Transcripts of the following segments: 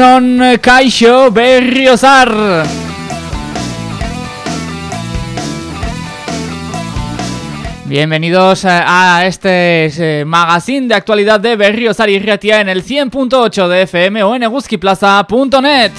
Egunon Kaixo Berriozar. Bienvenidos a este eh, magazine de actualidad de Berriozar y Riatia en el 100.8 de FM o en eguskiplaza.net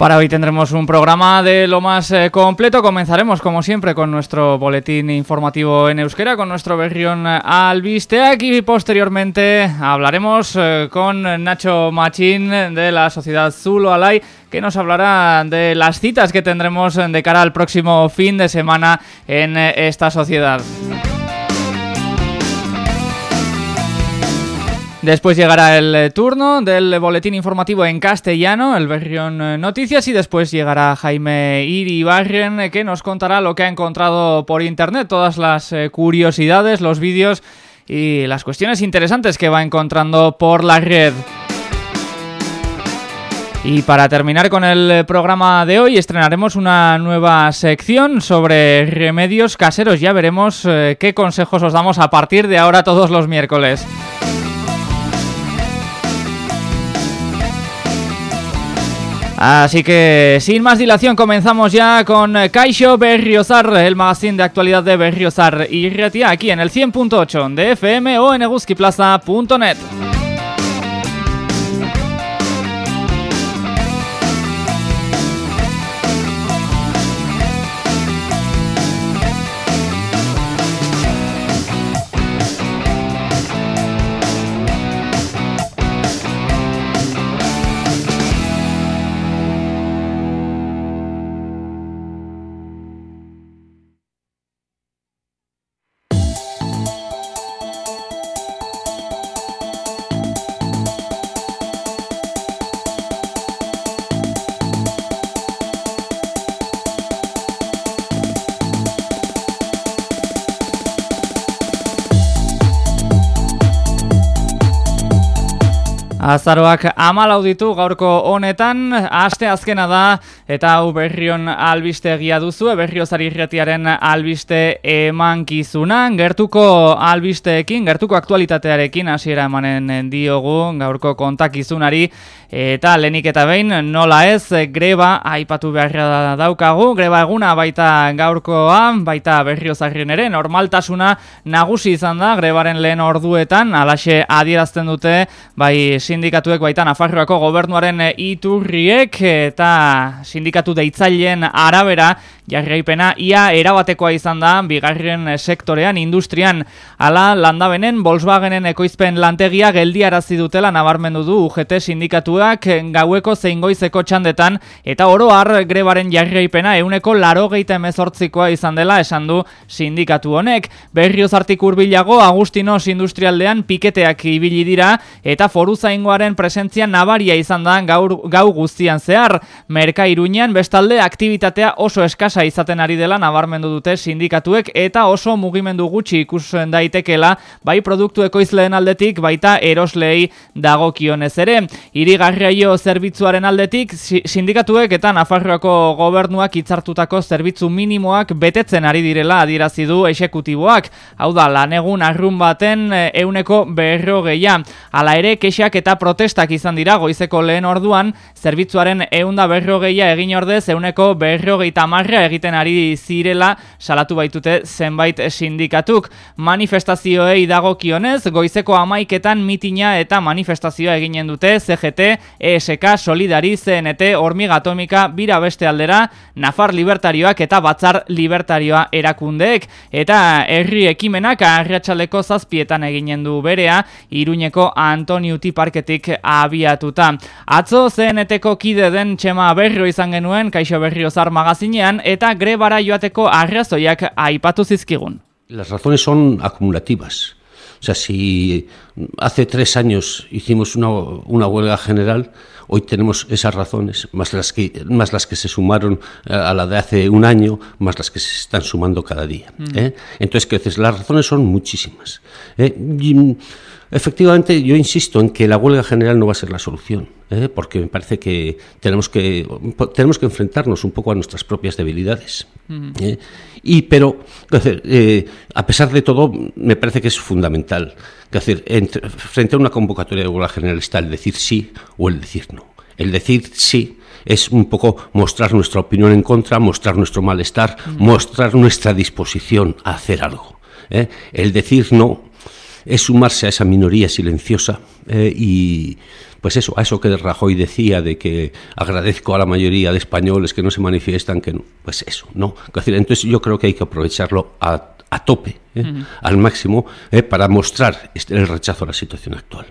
Para hoy tendremos un programa de lo más eh, completo. Comenzaremos, como siempre, con nuestro boletín informativo en euskera, con nuestro Berrión Albisteak y posteriormente hablaremos eh, con Nacho Machín de la Sociedad Zulo Alay, que nos hablará de las citas que tendremos de cara al próximo fin de semana en eh, esta sociedad. Después llegará el eh, turno del boletín informativo en castellano, el Berrión eh, Noticias, y después llegará Jaime Iribarren, eh, que nos contará lo que ha encontrado por internet, todas las curiosidades, los vídeos y las cuestiones interesantes que va encontrando por la red. Y para terminar con el programa de hoy estrenaremos una nueva sección sobre remedios caseros. Ya veremos qué consejos os damos a partir de ahora todos los miércoles. Así que sin más dilación comenzamos ya con Kaisho Berriozar, el magazine de actualidad de Berriozar y Retia aquí en el 100.8 de FM o en eguskiplaza.net. Azaroak amalau ditu gaurko honetan, aste azkena da eta hau berrion albiste egia duzu, berriozari irretiaren albiste emankizuna, gertuko albisteekin, gertuko aktualitatearekin hasiera emanen diogu gaurko kontakizunari, eta lenik eta behin nola ez greba aipatu beharra daukagu, greba eguna baita gaurkoa, baita berriozarrien ere, normaltasuna nagusi izan da, grebaren lehen orduetan, alaxe adierazten dute, bai sin sindikatuek baita Nafarroako gobernuaren eh, iturriek eta sindikatu deitzaileen arabera jarraipena ia erabatekoa izan da bigarren sektorean industrian ala landabenen Volkswagenen ekoizpen lantegia geldiarazi dutela nabarmendu du UGT sindikatuak gaueko zein goizeko txandetan eta oro har grebaren jarraipena euneko laro geita emezortzikoa izan dela esan du sindikatu honek. Berrioz artik urbilago Agustinos industrialdean piketeak ibili dira eta foru zaingoaren presentzia nabaria izan da gaur, gau guztian zehar. Merka iruñan bestalde aktivitatea oso eskasa izaten ari dela nabarmendu dute sindikatuek eta oso mugimendu gutxi ikusen daitekela bai produktu ekoizleen aldetik baita eroslei dagokionez ere. Irigarriaio zerbitzuaren aldetik sindikatuek eta Nafarroako gobernuak hitzartutako zerbitzu minimoak betetzen ari direla adierazi du exekutiboak. Hau da lanegun arrun baten euneko berro gehian. Hala ere kexak eta protestak izan dira goizeko lehen orduan zerbitzuaren eunda berro gehia egin ordez euneko berro gehieta marra egiten ari zirela salatu baitute zenbait sindikatuk. Manifestazioei dagokionez, goizeko amaiketan mitina eta manifestazioa eginen dute CGT, ESK, Solidari, CNT, Hormiga Atomika, Bira Beste Aldera, Nafar Libertarioak eta Batzar Libertarioa erakundeek. Eta herri ekimenak arratsaleko zazpietan eginen du berea, Iruñeko Antoniuti Parketik abiatuta. Atzo CNTko kide den txema berrio izan genuen, Kaixo Berriozar magazinean, eta eta grebara joateko arrazoiak aipatu zizkigun. Las razones son acumulativas. O sea, si hace tres años hicimos una, una huelga general, hoy tenemos esas razones, más las que, más las que se sumaron a la de hace un año, más las que se están sumando cada día. Mm. ¿eh? Entonces, ¿qué dices? Las razones son muchísimas. ¿eh? Y, efectivamente, yo insisto en que la huelga general no va a ser la solución, porque me parece que tenemos que tenemos que enfrentarnos un poco a nuestras propias debilidades. Mm. Y pero, a pesar de todo, me parece que es fundamental que hacer frente a una convocatoria de huelga general está el decir sí o el decir no. El decir sí es un poco mostrar nuestra opinión en contra, mostrar nuestro malestar, mostrar nuestra disposición a hacer algo. ¿eh? El decir no es sumarse a esa minoría silenciosa ¿eh? y pues eso, a eso que Rajoy decía de que agradezco a la mayoría de españoles que no se manifiestan, que no, pues eso, no. Entonces yo creo que hay que aprovecharlo a a tope, ¿eh? al máximo, ¿eh? para mostrar este, el rechazo a la situación actual.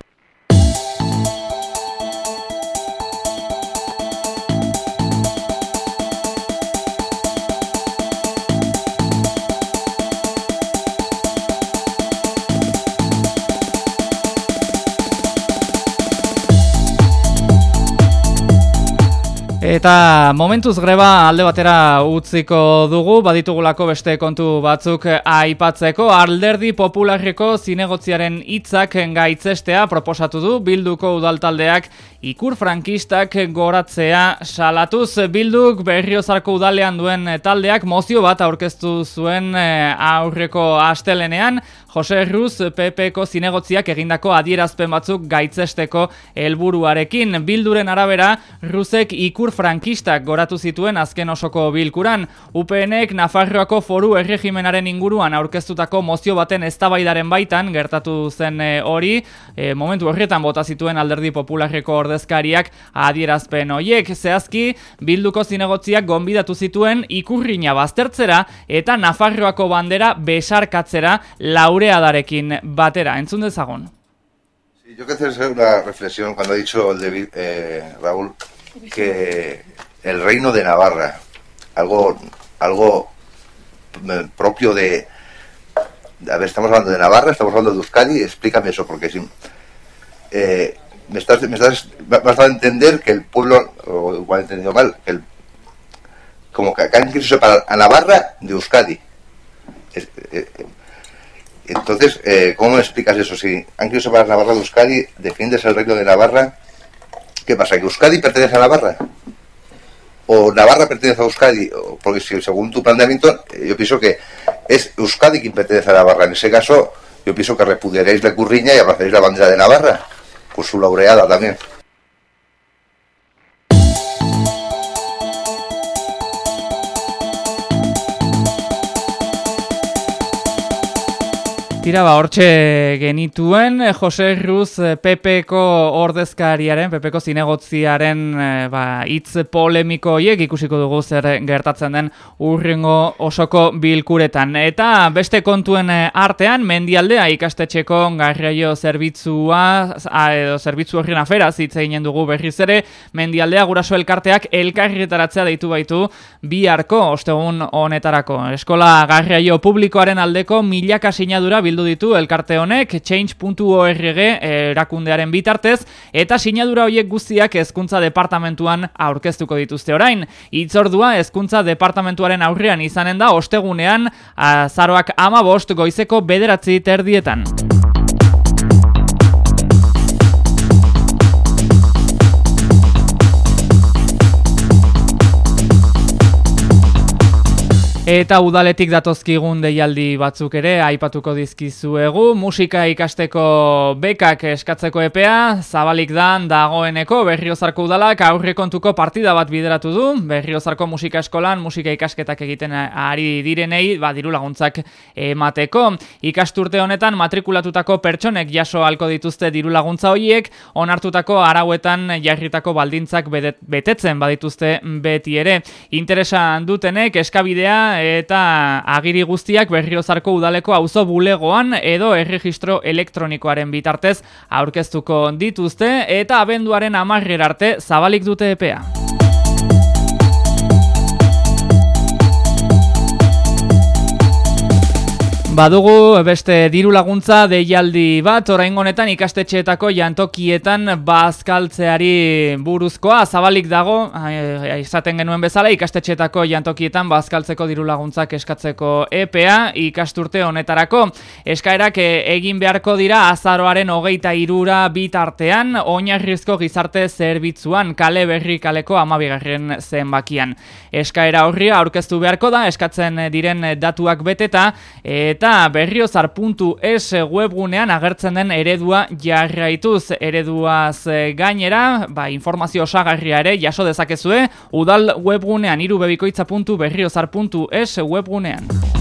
Eta momentuz greba alde batera utziko dugu, baditugulako beste kontu batzuk aipatzeko, alderdi popularreko zinegotziaren hitzak gaitzestea proposatu du, bilduko udaltaldeak ikur frankistak goratzea salatuz. Bilduk berriozarko udalean duen taldeak mozio bat aurkeztu zuen eh, aurreko astelenean, Jose Ruz PPko zinegotziak egindako adierazpen batzuk gaitzesteko helburuarekin. Bilduren arabera Ruzek ikur frankistak goratu zituen azken osoko bilkuran. UPNek Nafarroako foru erregimenaren inguruan aurkeztutako mozio baten eztabaidaren baitan gertatu zen e, hori, e, momentu horretan bota zituen alderdi popularreko ordezkariak adierazpen hoiek zehazki bilduko zinegotziak gonbidatu zituen ikurrina baztertzera eta Nafarroako bandera besarkatzera laureadarekin batera. Entzun dezagon. yo quiero hacer una reflexión cuando ha dicho el de, eh, Raúl que el reino de Navarra, algo, algo propio de, a ver, estamos hablando de Navarra, estamos hablando de Euskadi, explícame eso, porque si, eh, me estás, me estás, vas a entender que el pueblo, o igual he entendido mal, que el, como que acá han querido separar a Navarra de Euskadi. Eh, entonces, eh, ¿cómo me explicas eso? Si han querido separar Navarra de Euskadi, defiendes el reino de Navarra ¿Qué pasa? ¿Que Euskadi pertenece a Navarra? ¿O Navarra pertenece a Euskadi? Porque si según tu planteamiento, eh, yo pienso que es Euskadi quien pertenece a Navarra. En ese caso, yo pienso que repudiaréis la curriña y abrazaréis la bandera de Navarra, por su laureada también. Tira ba, hortxe genituen eh, Jose Ruz eh, PPko ordezkariaren, PPko zinegotziaren eh, ba, itz polemiko hiek ikusiko dugu zer gertatzen den urrengo osoko bilkuretan. Eta beste kontuen artean, mendialdea ikastetxeko garraio zerbitzua, edo zerbitzu horren afera ginen dugu berriz ere, mendialdea guraso elkarteak elkarretaratzea deitu baitu biharko ostegun honetarako. Eskola garraio publikoaren aldeko milaka sinadura bildu ditu elkarte honek change.org erakundearen bitartez eta sinadura hoiek guztiak hezkuntza departamentuan aurkeztuko dituzte orain. Itzordua hezkuntza departamentuaren aurrean izanen da ostegunean azaroak ama bost goizeko bederatzi terdietan. Eta udaletik datozkigun deialdi batzuk ere aipatuko dizkizuegu. Musika ikasteko bekak eskatzeko epea, zabalik dan dagoeneko berriozarko udalak aurrekontuko partida bat bideratu du. Berriozarko musika eskolan musika ikasketak egiten ari direnei, ba, diru laguntzak emateko. Ikasturte honetan matrikulatutako pertsonek jaso halko dituzte diru laguntza horiek, onartutako arauetan jarritako baldintzak betetzen badituzte beti ere. Interesan dutenek eskabidea eta agiri guztiak berriozarko udaleko auzo bulegoan edo erregistro elektronikoaren bitartez aurkeztuko dituzte eta abenduaren amarrer arte zabalik dute epea. Badugu beste diru laguntza deialdi bat, orain honetan ikastetxeetako jantokietan bazkaltzeari buruzkoa, zabalik dago, izaten genuen bezala, ikastetxeetako jantokietan bazkaltzeko diru laguntzak eskatzeko EPA ikasturte honetarako. Eskaerak egin beharko dira azaroaren hogeita irura bitartean, oinarrizko gizarte zerbitzuan, kale berri kaleko amabigarren zenbakian. Eskaera horri aurkeztu beharko da, eskatzen diren datuak beteta, eta eta berriozar.es webgunean agertzen den eredua jarraituz ereduaz eh, gainera, ba, informazio osagarria ere jaso dezakezue, udal webgunean irubebikoitza.berriozar.es webgunean.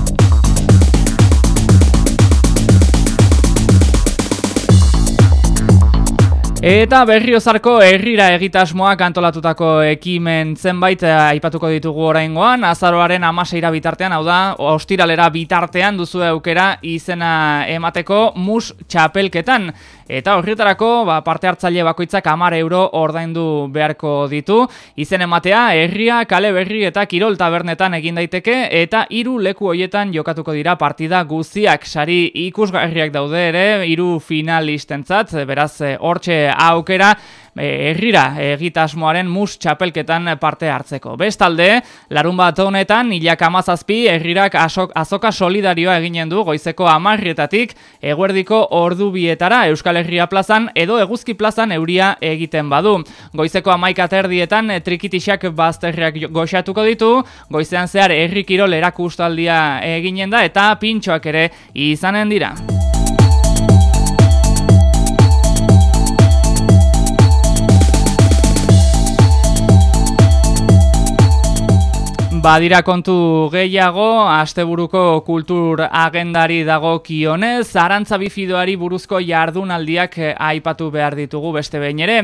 Eta berriozarko herrira egitasmoak antolatutako ekimen zenbait eh, aipatuko ditugu oraingoan, azaroaren amaseira bitartean, hau da, ostiralera bitartean duzu aukera izena emateko mus txapelketan. Eta horretarako ba, parte hartzaile bakoitzak amar euro ordaindu beharko ditu. Izen ematea, herria, kale berri eta kirol tabernetan egin daiteke eta hiru leku hoietan jokatuko dira partida guztiak sari ikusgarriak daude ere, hiru finalistentzat, beraz hortxe aukera E, herrira egitasmoaren mus txapelketan parte hartzeko. Bestalde, larun bat honetan, hilak amazazpi, herrirak azoka solidarioa eginen du goizeko amarrietatik, eguerdiko ordu bietara Euskal Herria plazan edo eguzki plazan euria egiten badu. Goizeko amaikaterdietan trikitixak bazterriak goxatuko ditu, goizean zehar herrikirol erakustaldia eginen da eta pintxoak ere izanen dira. Badira kontu gehiago, asteburuko kultur agendari dago kionez, arantza bifidoari buruzko jardunaldiak eh, aipatu behar ditugu beste behin ere.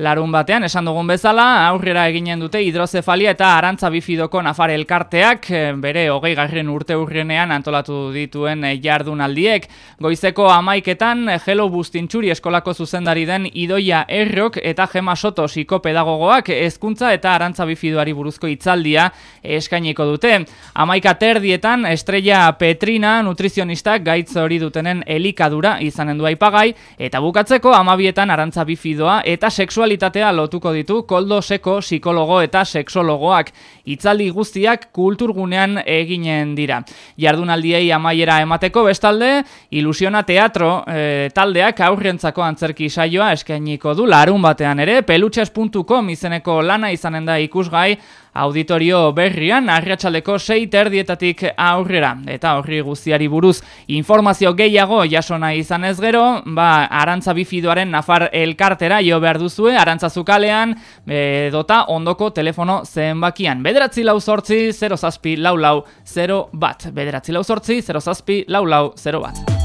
Larun batean, esan dugun bezala, aurrera eginen dute hidrozefalia eta arantza bifidoko nafar elkarteak, eh, bere hogei garren urte urrenean antolatu dituen eh, jardunaldiek. Goizeko amaiketan, Hello Bustintxuri eskolako zuzendari den Idoia Errok eta Gema Soto psikopedagogoak ezkuntza eta arantza bifidoari buruzko itzaldia eskainiko dute. Amaika terdietan Estrella Petrina nutrizionistak gaitz hori dutenen elikadura izanen du aipagai eta bukatzeko amabietan arantza bifidoa eta sexualitatea lotuko ditu koldo seko psikologo eta sexologoak. Itzaldi guztiak kulturgunean eginen dira. Jardunaldiei amaiera emateko bestalde, ilusiona teatro e, taldeak aurrientzako antzerki saioa eskainiko du larun batean ere, pelutxes.com izeneko lana izanen da ikusgai, auditorio berrian arratsaldeko sei terdietatik aurrera. Eta horri guztiari buruz informazio gehiago jasona izan ez gero, ba, arantza bifidoaren nafar elkartera jo behar duzue, arantza zukalean, e, dota ondoko telefono zenbakian. Bederatzi lau sortzi, 0 zazpi lau lau 0 bat. Bederatzi lau sortzi, 0 zazpi lau lau 0 bat.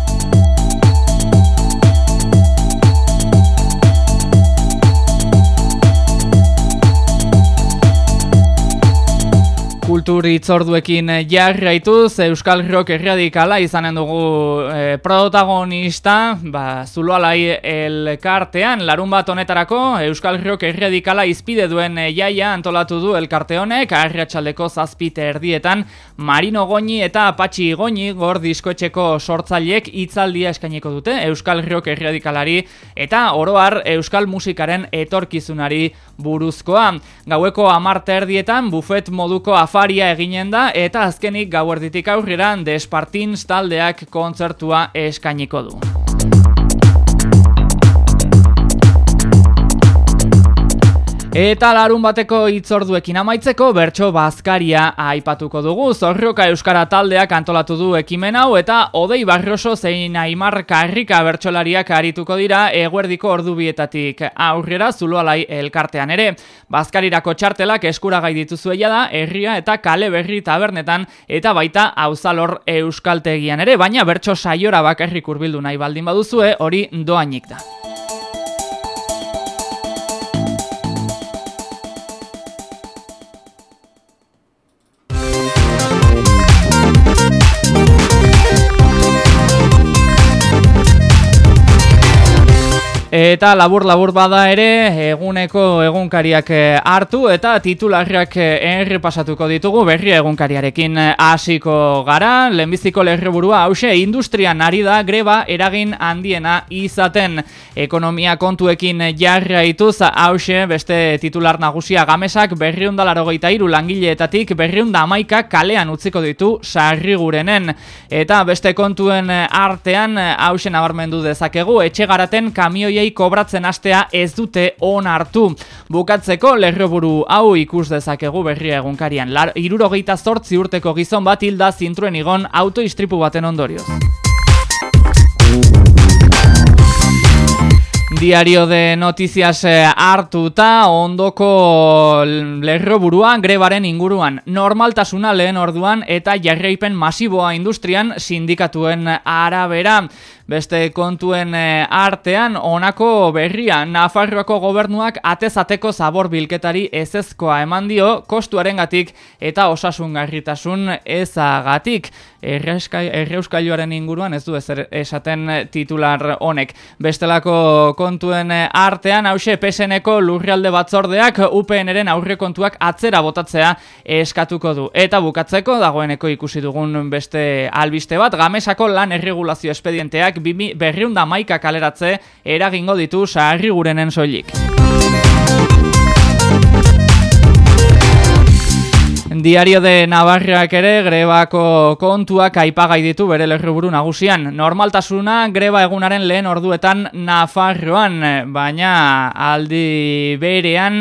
Kultur itzorduekin jarraituz Euskal Rock erradikala izanen dugu e, protagonista ba, Zulualai elkartean larun bat honetarako Euskal Rock erradikala izpide duen e, jaia antolatu du elkarte honek arratsaldeko zazpite erdietan Marino Goñi eta Patxi Goñi gor diskoetxeko sortzaileek hitzaldia eskaineko dute Euskal Rock erradikalari eta oroar Euskal musikaren etorkizunari buruzkoa. Gaueko amarte erdietan bufet moduko afar afaria eginen da eta azkenik gauerditik aurrera Despartins taldeak kontzertua eskainiko du. Eta larun bateko itzorduekin amaitzeko bertso bazkaria aipatuko dugu. Zorrioka Euskara taldeak antolatu du ekimen hau eta odei barroso zein aimar karrika bertsolariak arituko dira eguerdiko ordubietatik aurrera zuloalai elkartean ere. Bazkarirako txartelak eskuragai dituzuela da herria eta kale berri tabernetan eta baita auzalor euskaltegian ere, baina bertso saiora bakarrik urbildu nahi baldin baduzue hori doainik da. Eta labur-labur bada ere eguneko egunkariak eh, hartu eta titularriak enri eh, pasatuko ditugu berri egunkariarekin eh, hasiko gara. Lehenbiziko lerreburua hause industrian ari da greba eragin handiena izaten ekonomia kontuekin jarra ituz hause beste titular nagusia gamesak berriunda larogeita iru langileetatik berriunda amaika kalean utziko ditu sarri gurenen. Eta beste kontuen artean hause nabarmendu dezakegu etxe garaten kamioia kobratzen astea ez dute on hartu. Bukatzeko lerroburu hau ikus dezakegu berria egunkarian. Irurogeita zortzi urteko gizon bat hilda zintruen igon autoistripu baten ondorioz. Diario de Noticias eh, hartuta ondoko lerroburua grebaren inguruan. Normaltasuna lehen orduan eta jarraipen masiboa industrian sindikatuen arabera. Beste kontuen eh, artean, honako berria, Nafarroako gobernuak atezateko zabor bilketari ezezkoa eman dio, kostuaren gatik eta osasun garritasun ezagatik. Erreuskailuaren inguruan ez du esaten titular honek. Bestelako kontuen artean, hause peseneko lurrialde batzordeak UPN-eren aurre kontuak atzera botatzea eskatuko du. Eta bukatzeko, dagoeneko ikusi dugun beste albiste bat, gamesako lan erregulazio espedienteak berriunda maika kaleratze eragingo ditu saharri gurenen soilik. Diario de Navarrak ere grebako kontuak aipagai ditu bere lerruburu nagusian. Normaltasuna greba egunaren lehen orduetan Nafarroan, baina aldi berean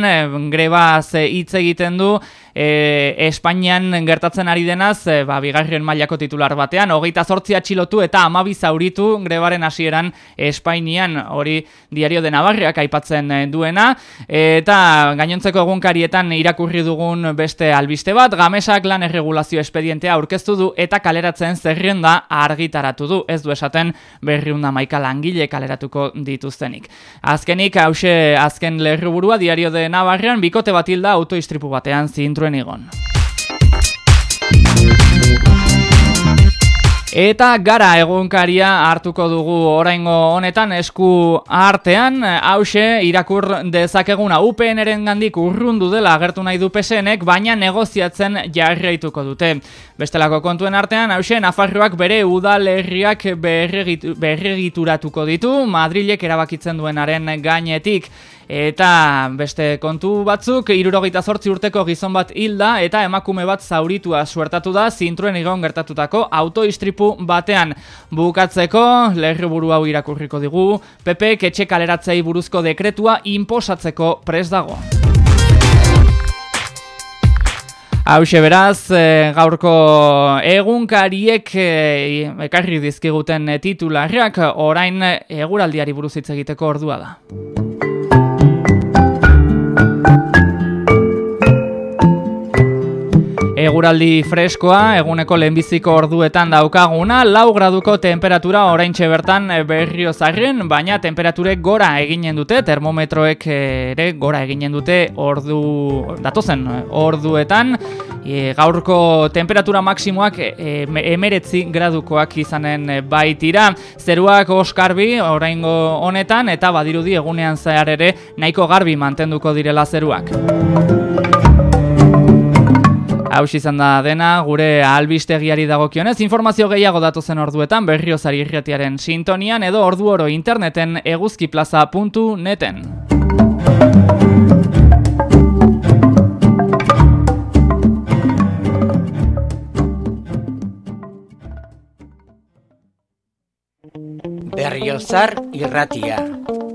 greba ze hitz egiten du e, Espainian gertatzen ari denaz, e, ba, bigarren mailako titular batean, hogeita zortzia txilotu eta amabi zauritu grebaren hasieran Espainian, hori diario de Navarriak aipatzen e, duena, eta gainontzeko egunkarietan irakurri dugun beste albiste bat, gamesak lan erregulazio espedientea aurkeztu du eta kaleratzen zerrenda argitaratu du, ez du esaten berriunda maika langile kaleratuko dituztenik. Azkenik, hause azken lerruburua diario de Navarrian, bikote batilda autoistripu batean zintru zuen igon. Eta gara egunkaria hartuko dugu oraingo honetan esku artean, hause irakur dezakeguna UPN-eren gandik urrundu dela agertu nahi du PSNek, baina negoziatzen jarraituko dute. Bestelako kontuen artean, hause Nafarroak bere udalerriak berregituratuko ditu, Madrilek erabakitzen duenaren gainetik. Eta beste kontu batzuk, irurogeita zortzi urteko gizon bat hilda eta emakume bat zauritua suertatu da zintruen egon gertatutako autoistripu batean. Bukatzeko, lerri buru hau irakurriko digu, Pepe ketxe kaleratzei buruzko dekretua inposatzeko pres dago. Hau beraz, e, gaurko egunkariek e, ekarri dizkiguten titularrak orain eguraldiari buruz hitz egiteko ordua da. Eguraldi freskoa, eguneko lehenbiziko orduetan daukaguna, lau graduko temperatura orain bertan berrio zarren, baina temperaturek gora eginen dute, termometroek ere gora eginen dute ordu, datozen orduetan, e, gaurko temperatura maksimoak e, emeretzi gradukoak izanen baitira, zeruak oskarbi oraingo honetan, eta badirudi egunean zehar ere nahiko garbi mantenduko direla zeruak. Hau izan da dena, gure albistegiari dagokionez, informazio gehiago datozen orduetan berriozari irretiaren sintonian edo ordu oro interneten eguzkiplaza.neten. Berriozar irratia,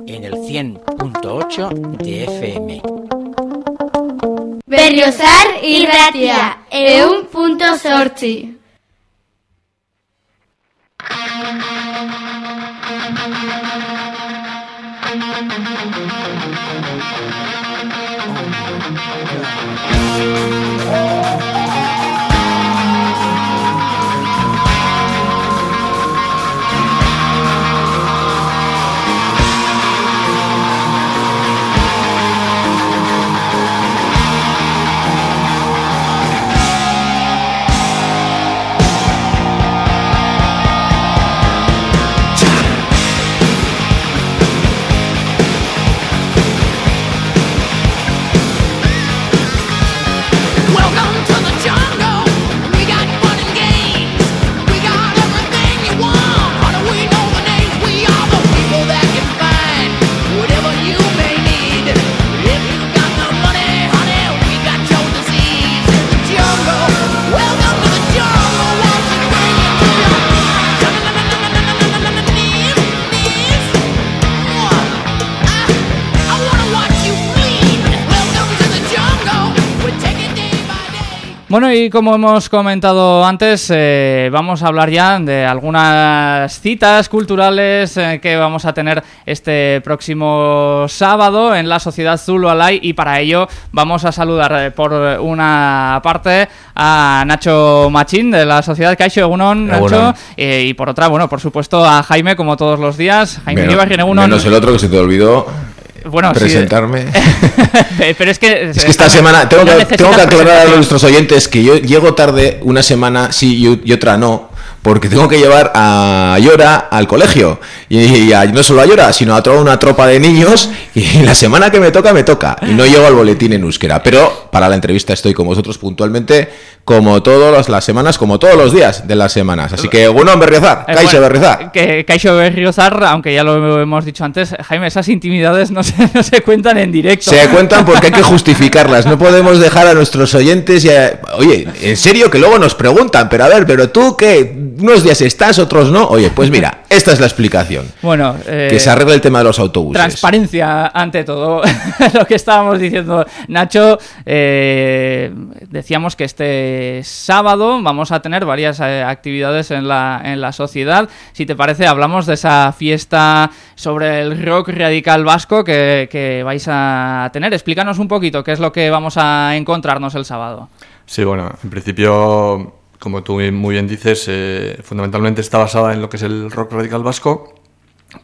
en el 100.8 de FM. Berriozar irratia, eun e punto sortzi. Oh. Bueno, y como hemos comentado antes, eh, vamos a hablar ya de algunas citas culturales eh, que vamos a tener este próximo sábado en la Sociedad Zulu Alay y para ello vamos a saludar eh, por una parte a Nacho Machín de la Sociedad Caixo. Egunon, Nacho, eh, y por otra, bueno, por supuesto a Jaime como todos los días, Jaime Ibarri, Egunon. menos el otro que se te olvidó Bueno, sí, presentarme. Pero es que... Es que esta semana tengo no que, tengo que aclarar a nuestros oyentes que yo llego tarde una semana sí y, y otra no, porque tengo que llevar a Llora al colegio. Y, y a- no solo a Llora, sino a toda una tropa de niños. Y la semana que me toca, me toca. Y no llego al boletín en euskera. Pero para la entrevista estoy con vosotros puntualmente, como todas las semanas, como todos los días de las semanas. Así que, bueno, Berriozar, Eh, bueno, Berriozar. Que Caixo Berriozar, aunque ya lo hemos dicho antes, Jaime, esas intimidades no se, no se cuentan en directo. Se cuentan porque hay que justificarlas. No podemos dejar a nuestros oyentes y a- Oye, en serio que luego nos preguntan, pero a ver, pero tú qué, unos días estás, otros no. Oye, pues mira, esta es la explicación. Bueno, eh, Que se arregle el tema de los autobuses. Transparencia ante todo, lo que estábamos diciendo. Nacho, eh, decíamos que este sábado vamos a tener varias eh, actividades en la, en la sociedad. Si te parece, hablamos de esa fiesta sobre el rock radical vasco que, que vais a tener. Explícanos un poquito qué es lo que vamos a encontrarnos el sábado. Sí, bueno, en principio, como tú muy bien dices, eh, fundamentalmente está basada en lo que es el rock radical vasco,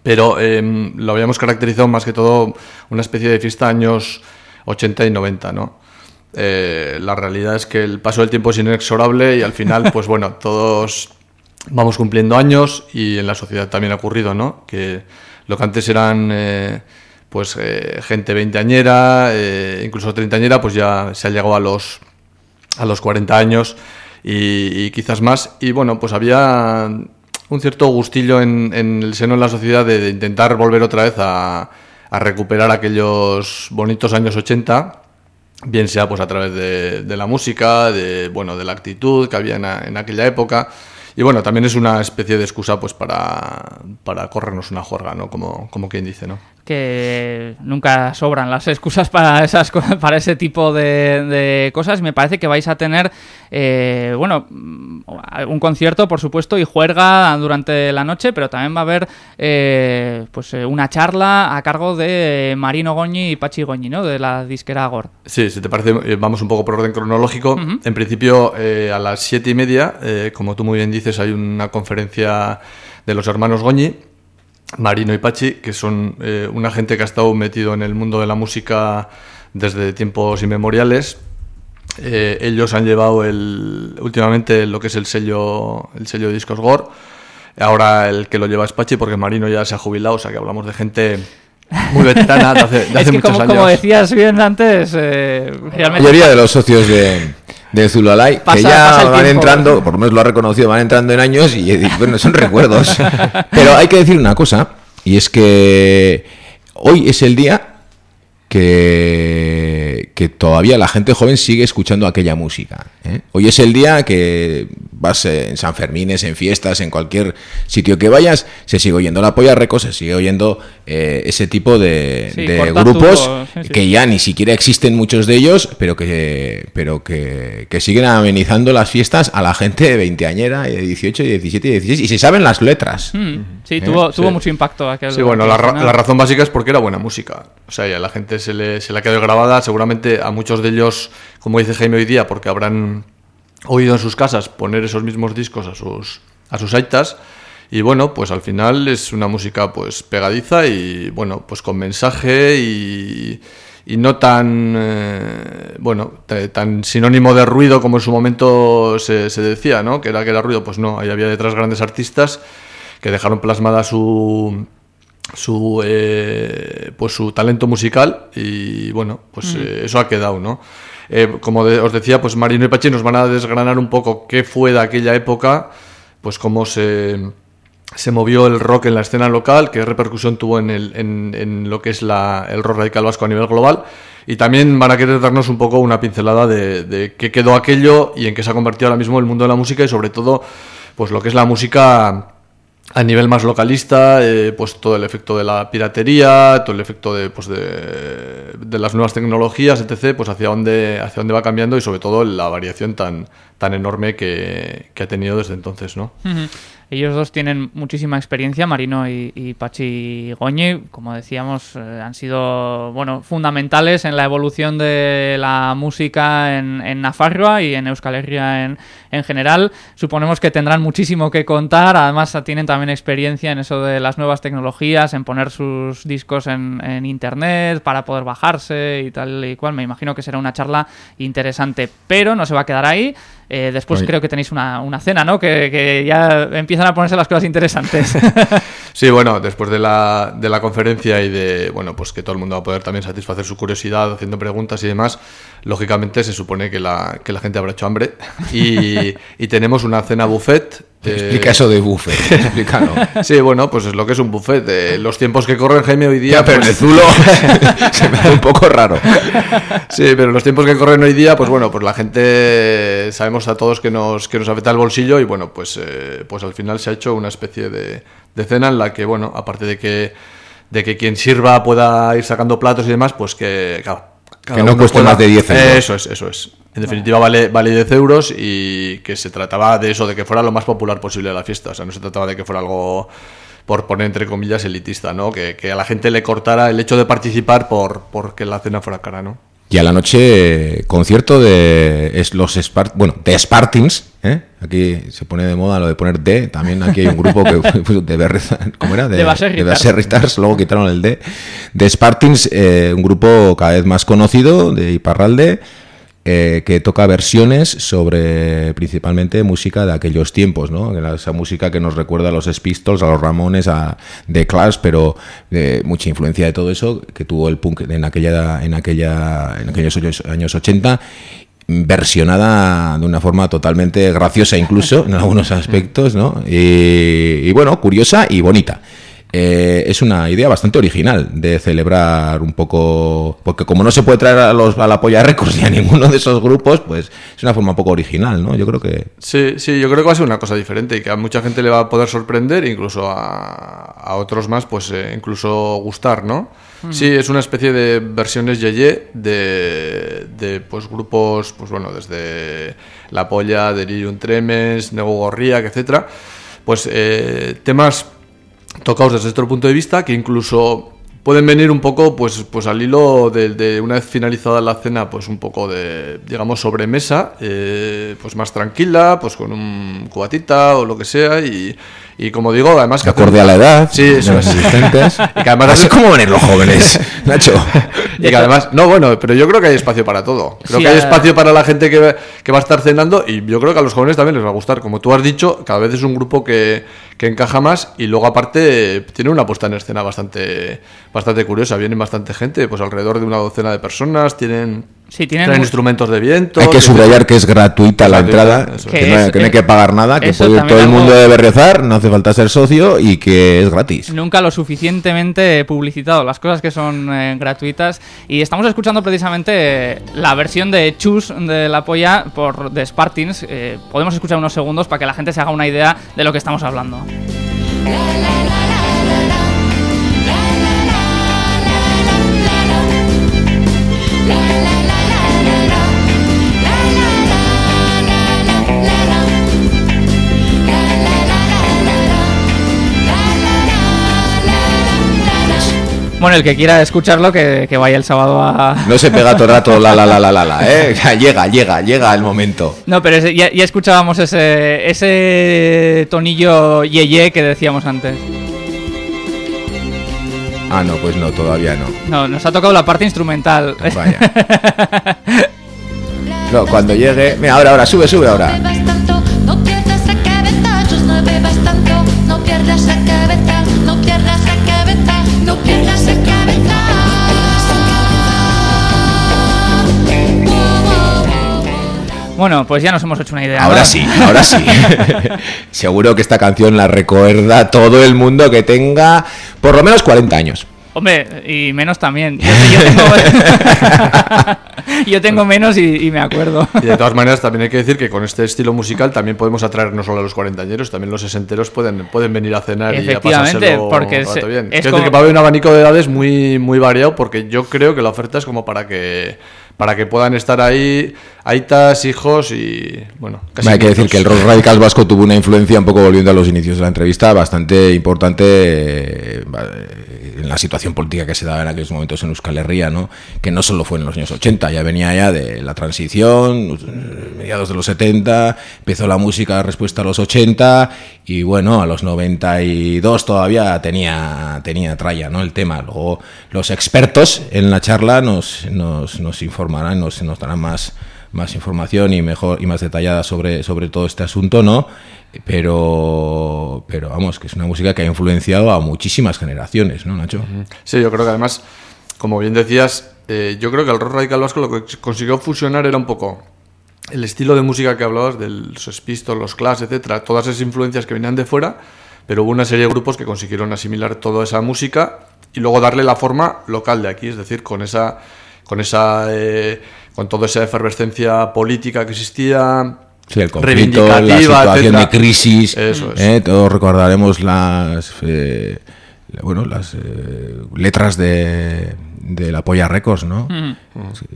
pero eh, lo habíamos caracterizado más que todo una especie de fiesta años 80 y 90, ¿no? Eh, la realidad es que el paso del tiempo es inexorable y al final, pues bueno, todos vamos cumpliendo años y en la sociedad también ha ocurrido, ¿no? Que lo que antes eran eh, pues gente veinteañera, incluso treintañera, pues ya se ha llegado a los a los 40 años y, quizás más. Y bueno, pues había un cierto gustillo en, en el seno de la sociedad de, de intentar volver otra vez a, a recuperar aquellos bonitos años 80 bien sea pues a través de, de la música, de bueno, de la actitud que había en, a- en aquella época. Y bueno, también es una especie de excusa pues para, para corrernos una juerga, ¿no? Como, como quien dice, ¿no? Que nunca sobran las excusas para esas para ese tipo de, de cosas. Me parece que vais a tener eh, bueno mm, un concierto, por supuesto, y juerga durante la noche, pero también va a haber eh, pues eh, una charla a cargo de Marino Goñi y Pachi Goñi, ¿no? De la disquera Agor. Sí, si te parece, eh, vamos un poco por orden cronológico. En principio, eh, a las siete y media, eh, como tú muy bien dices, hay una conferencia de los hermanos Goñi, Marino y Pachi, que son eh, una gente que ha estado metido en el mundo de la música desde tiempos inmemoriales. Eh, ellos han llevado el, últimamente lo que es el sello, el sello de discos Gore. Ahora el que lo lleva es Pachi, porque Marino ya se ha jubilado, o sea que hablamos de gente muy veterana de hace, de es hace que muchos como, años. como decías bien antes, eh, La mayoría de los socios de, de Zulalai, Pasa- que ya van tiempo. entrando, por lo menos lo ha reconocido, van entrando en años y eh, bueno, son recuerdos. Pero hay que decir una cosa, y es que hoy es el día que, que todavía la gente joven sigue escuchando aquella música. ¿eh? Hoy es el día que vas en San Fermines, en fiestas, en cualquier sitio que vayas, se sigue oyendo la polla reco, se sigue oyendo eh, ese tipo de, Sí, de corta grupos tubo, sí, sí. que ya ni siquiera existen muchos de ellos, pero que, pero que, que siguen amenizando las fiestas a la gente de veinteañera, y de 18, y 17 y 16, y se saben las letras. Mm, sí, Eh, tuvo, tuvo sí. mucho impacto aquel. Sí, bueno, la, ra- la razón básica es porque era buena música. O sea, y a la gente se le, se ha quedado grabada. Seguramente a muchos de ellos, como dice Jaime hoy día, porque habrán oído en sus casas poner esos mismos discos a sus, a sus aitas. Y bueno, pues al final es una música pues pegadiza y bueno, pues con mensaje y, y no tan eh, bueno, ta- tan sinónimo de ruido como en su momento se, se decía, ¿no? Que era que era ruido, pues no, ahí había detrás grandes artistas que dejaron plasmada su su eh, pues su talento musical y bueno pues eh, eso ha quedado no Eh, como de- os decía pues Marino y Pachi nos van a desgranar un poco qué fue de aquella época pues cómo se se movió el rock en la escena local, qué repercusión tuvo en, el, en, en lo que es la, el rock radical vasco a nivel global. Y también van a querer darnos un poco una pincelada de, de qué quedó aquello y en qué se ha convertido ahora mismo el mundo de la música y sobre todo pues lo que es la música a nivel más localista, eh, pues todo el efecto de la piratería, todo el efecto de, pues de de las nuevas tecnologías, etc., pues hacia dónde, hacia dónde va cambiando y sobre todo la variación tan, tan enorme que, que ha tenido desde entonces, ¿no? Ellos dos tienen muchísima experiencia, Marino y, y Pachi Goñi, como decíamos, eh, han sido bueno fundamentales en la evolución de la música en, en Nafarroa y en Euskal Herria en, en general. Suponemos que tendrán muchísimo que contar, además tienen también experiencia en eso de las nuevas tecnologías, en poner sus discos en, en internet para poder bajarse y tal y cual. Me imagino que será una charla interesante, pero no se va a quedar ahí. Eh, después Oye. creo que tenéis una, una cena, ¿no? Que, que ya empiezan a ponerse las cosas interesantes. Sí, bueno, después de la, de la conferencia y de, bueno, pues que todo el mundo va a poder también satisfacer su curiosidad haciendo preguntas y demás, lógicamente se supone que la, que la gente habrá hecho hambre y, y tenemos una cena buffet. Eh, Explica eso de buffet, explícalo. Sí, bueno, pues es lo que es un buffet. eh, los tiempos que corren, Jaime, hoy día... Ya, pero en pues- el Zulo se me hace un poco raro. Sí, pero los tiempos que corren hoy día, pues bueno, pues la gente sabemos a todos que nos, que nos afecta el bolsillo y bueno, pues, eh, pues al final se ha hecho una especie de, de cena en la que, bueno, aparte de que, de que quien sirva pueda ir sacando platos y demás, pues que claro, cada Que no cueste pueda- más de 10 euros. Eso es, eso es. En definitiva vale, vale 10 euros y que se trataba de eso, de que fuera lo más popular posible la fiesta. O sea, no se trataba de que fuera algo por poner entre comillas elitista, ¿no? Que, que a la gente le cortara el hecho de participar por porque la cena fuera cara, ¿no? Y a la noche, concierto de es los Spart bueno, de Spartans, ¿eh? Aquí se pone de moda lo de poner D, también aquí hay un grupo que de Berreza- ¿cómo era? De. Baserritars, luego quitaron el D. De Spartans, eh, un grupo cada vez más conocido de Iparralde, eh, que toca versiones sobre principalmente música de aquellos tiempos, ¿no? Esa música que nos recuerda a los Pistols, a los Ramones, a The Clash, pero eh, mucha influencia de todo eso que tuvo el punk en aquella en aquella en aquellos años- años 80 versionada de una forma totalmente graciosa incluso en algunos aspectos, ¿no? Y bueno, curiosa y bonita. Eh, es una idea bastante original de celebrar un poco, porque como no se puede traer a, los, a la Polla Records ni a ninguno de esos grupos, pues es una forma un poco original, ¿no? Yo creo que Sí, sí, yo creo que va a ser una cosa diferente y que a mucha gente le va a poder sorprender, incluso a, a otros más, pues eh, incluso gustar, ¿no? Sí, es una especie de versiones yeye de, de pues grupos, pues bueno, desde La Polla, Delirium Tremens, Nego Gorriak, etcétera, pues eh, temas tocados desde otro punto de vista que incluso pueden venir un poco pues pues al hilo de, de una vez finalizada la cena pues un poco de digamos sobremesa eh, pues más tranquila pues con un cubatita o lo que sea y, y como digo además que acorde a la edad sí eso los asistentes. y que además Así como ven los jóvenes, Nacho. y que además, no, bueno, pero yo creo que hay espacio para todo. Creo Sí, que hay espacio para la gente que, que va a estar cenando y yo creo que a los jóvenes también les va a gustar. Como tú has dicho, cada vez es un grupo que, que encaja más y luego aparte tiene una puesta en escena bastante, bastante curiosa. Vienen bastante gente, pues alrededor de una docena de personas, tienen, Sí, tienen traen instrumentos de viento. Hay que subrayar que es gratuita la Gratuita, entrada, eso que, es. no, hay- Que no hay es- que pagar nada, que puede todo el mundo de Berriozar, no hace falta ser socio y que es gratis. Nunca lo suficientemente publicitado, las cosas que son eh, gratuitas. Y estamos escuchando precisamente eh, la versión de Chus de la polla por de Spartans. Eh, podemos escuchar unos segundos para que la gente se haga una idea de lo que estamos hablando. Bueno, el que quiera escucharlo, que, que vaya el sábado a... No se pega todo el rato la la la la la la, ¿eh? Llega, llega, llega el momento. No, pero ese- ya, ya escuchábamos ese, ese tonillo yeye que decíamos antes. Ah, no, pues no, todavía no. No, nos ha tocado la parte instrumental. Vaya. No, cuando llegue. Mira, ahora, ahora, sube, sube ahora. Bueno, pues ya nos hemos hecho una idea. Ahora ¿no? sí, ahora sí. Seguro que esta canción la recuerda todo el mundo que tenga por lo menos 40 años. Hombre, y menos también. Yo, yo tengo... Yo tengo menos y, y me acuerdo. Y de todas maneras, también hay que decir que con este estilo musical también podemos atraer no solo a los cuarentañeros, también los sesenteros pueden, pueden venir a cenar y a pasárselo porque un rato bien. es Quiero como- decir que va a haber un abanico de edades muy, muy variado porque yo creo que la oferta es como para que para que puedan estar ahí aitas, hijos y bueno, casi Hay que decir que el rock radical vasco tuvo una influencia, un poco volviendo a los inicios de la entrevista, bastante importante eh, en la situación política que se daba en aquellos momentos en Euskal Herria, ¿no? que no solo fue en los años 80, ya venía ya de la transición, mediados de los 70, empezó la música respuesta a los 80 y bueno, a los 92 todavía tenía, tenía tralla ¿no? el tema. Luego los expertos en la charla nos, nos, nos informarán, nos, nos darán más más información y mejor y más detallada sobre, sobre todo este asunto, ¿no? Pero, pero vamos, que es una música que ha influenciado a muchísimas generaciones, ¿no, Nacho? Sí, yo creo que además, como bien decías, eh, yo creo que el rock radical vasco lo que consiguió fusionar era un poco el estilo de música que hablabas, de los Spistols, los Clash, etcétera, todas esas influencias que venían de fuera, pero hubo una serie de grupos que consiguieron asimilar toda esa música y luego darle la forma local de aquí, es decir, con esa, con esa, eh, con toda esa efervescencia política que existía. Sí, el conflicto, la de crisis. Eso es. ¿eh? Todos recordaremos las eh, bueno las eh, letras de, de la Polla Records, ¿no?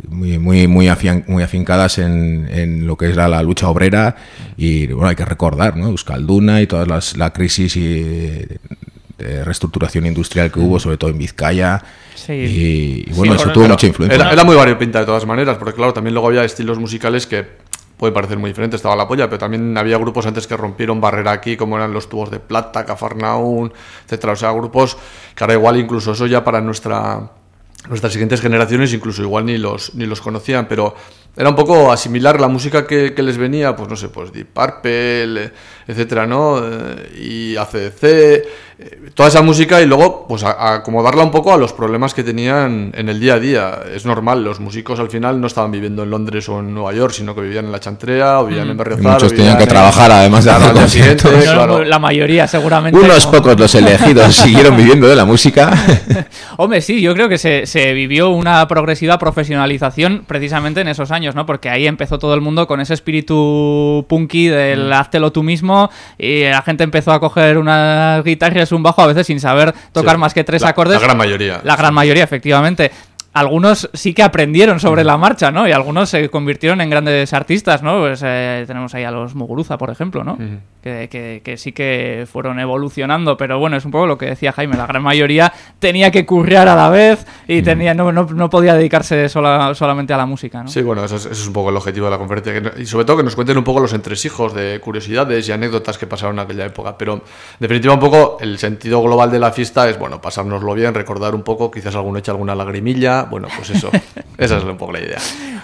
Muy, muy, muy, afian- muy afincadas en, en lo que era la lucha obrera y bueno, hay que recordar, ¿no? Euskalduna y toda las, la crisis y, de reestructuración industrial que hubo, sobre todo en Vizcaya. Sí. Y, y bueno, Sí, eso bueno, tuvo Pero mucha influencia. Era, era muy variopinta de todas maneras, porque claro, también luego había estilos musicales que pueden parecer muy diferentes, estaba la polla, pero también había grupos antes que rompieron barrera aquí, como eran los tubos de plata, Cafarnaún, etcétera. O sea, grupos que ahora igual incluso eso ya para nuestra nuestras siguientes generaciones incluso igual ni los ni los conocían, pero era un poco asimilar la música que, que les venía, pues no sé, pues Deep Purple, eh, etcétera, ¿no? Eh, y ACDC, eh, toda esa música y luego pues a- a acomodarla un poco a los problemas que tenían en el día a día. Es normal, los músicos al final no estaban viviendo en Londres o en Nueva York, sino que vivían en la Chantrea o vivían en Berriozar. Y muchos tenían que en- trabajar, además de hacer conciertos. siguiente, No, claro. La mayoría, seguramente. Unos no. pocos los elegidos siguieron viviendo de la música. Hombre, sí, yo creo que se, se vivió una progresiva profesionalización precisamente en esos años, ¿no? Porque ahí empezó todo el mundo con ese espíritu punky del háztelo tú mismo y la gente empezó a coger unas guitarras, un bajo, a veces sin saber tocar Sí, más que tres la- acordes. la gran mayoría. La gran mayoría, efectivamente. Algunos sí que aprendieron sobre la marcha, ¿no? Y algunos se convirtieron en grandes artistas, ¿no? Pues eh, tenemos ahí a los Muguruza, por ejemplo, ¿no? que, que- que sí que fueron evolucionando, pero bueno, es un poco lo que decía Jaime, la gran mayoría tenía que currear a la vez y tenía no, no, no podía dedicarse sola- solamente a la música, ¿no? Sí, bueno, eso es, eso es un poco el objetivo de la conferencia. que y sobre todo que nos cuenten un poco los entresijos de curiosidades y anécdotas que pasaron en aquella época. Pero, en definitiva, un poco el sentido global de la fiesta es, bueno, pasárnoslo bien, recordar un poco, quizás alguno eche alguna lagrimilla. Bueno, pues eso. esa es un poco la idea.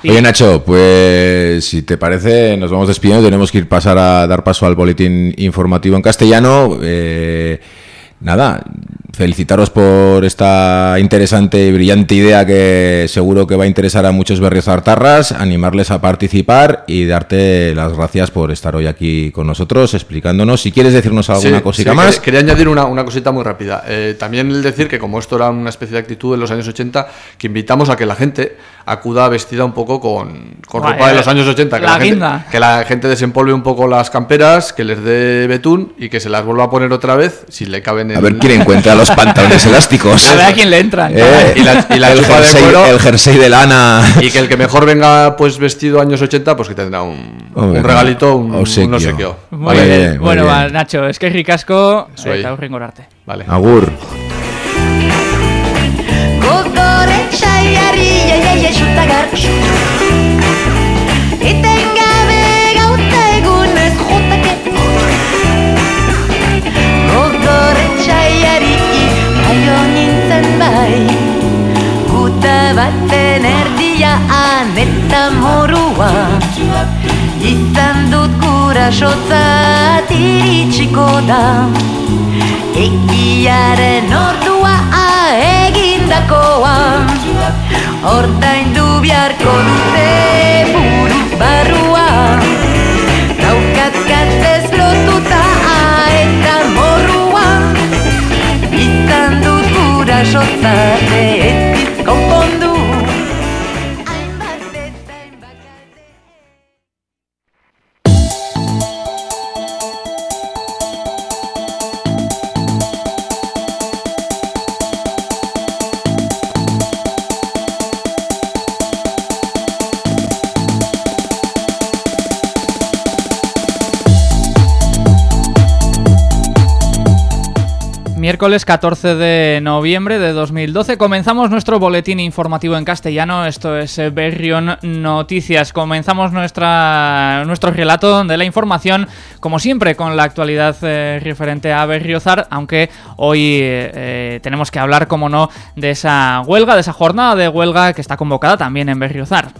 Y- Oye, Nacho, pues si te parece, nos vamos despidiendo. Tenemos que ir pasar a dar paso al boletín informativo en castellano. Eh, nada, felicitaros por esta interesante y brillante idea que seguro que va a interesar a muchos berriozartarras, animarles a participar y darte las gracias por estar hoy aquí con nosotros explicándonos. Si quieres decirnos alguna Sí, cosita sí, más. Quería, quería añadir una, una cosita muy rápida. Eh, también el decir que como esto era una especie de actitud de los años 80, que invitamos a que la gente acuda vestida un poco con, con Guay, ropa de eh, los años 80. Que la la, gente, que la gente desempolve un poco las camperas, que les dé betún y que se las vuelva a poner otra vez si le caben A ver quién encuentra los pantalones elásticos. A ver a quién le entran. Eh, Y la- y la el, chupa de jersey, cuero. el jersey de lana. Y que el que mejor venga pues vestido años 80, pues que tendrá un, Hombre, un regalito, un, obsequio. un obsequio. Muy Vale, bien. bien, muy bueno, bien. va, Nacho, es que es ricasco. Ahí. Eh. Vale. Agur. Bai. Guta baten erdiaan eta morua. Izan dut gurasotzat iritsiko da. Egiaren ordua egindakoa. Ordaindu special eh? Sunday. Miércoles 14 de noviembre de 2012 comenzamos nuestro boletín informativo en castellano, esto es eh, Berrión Noticias. Comenzamos nuestra nuestro relato de la información, como siempre, con la actualidad eh, referente a Berriozar, aunque hoy eh, tenemos que hablar, como no, de esa huelga, de esa jornada de huelga que está convocada también en Berriozar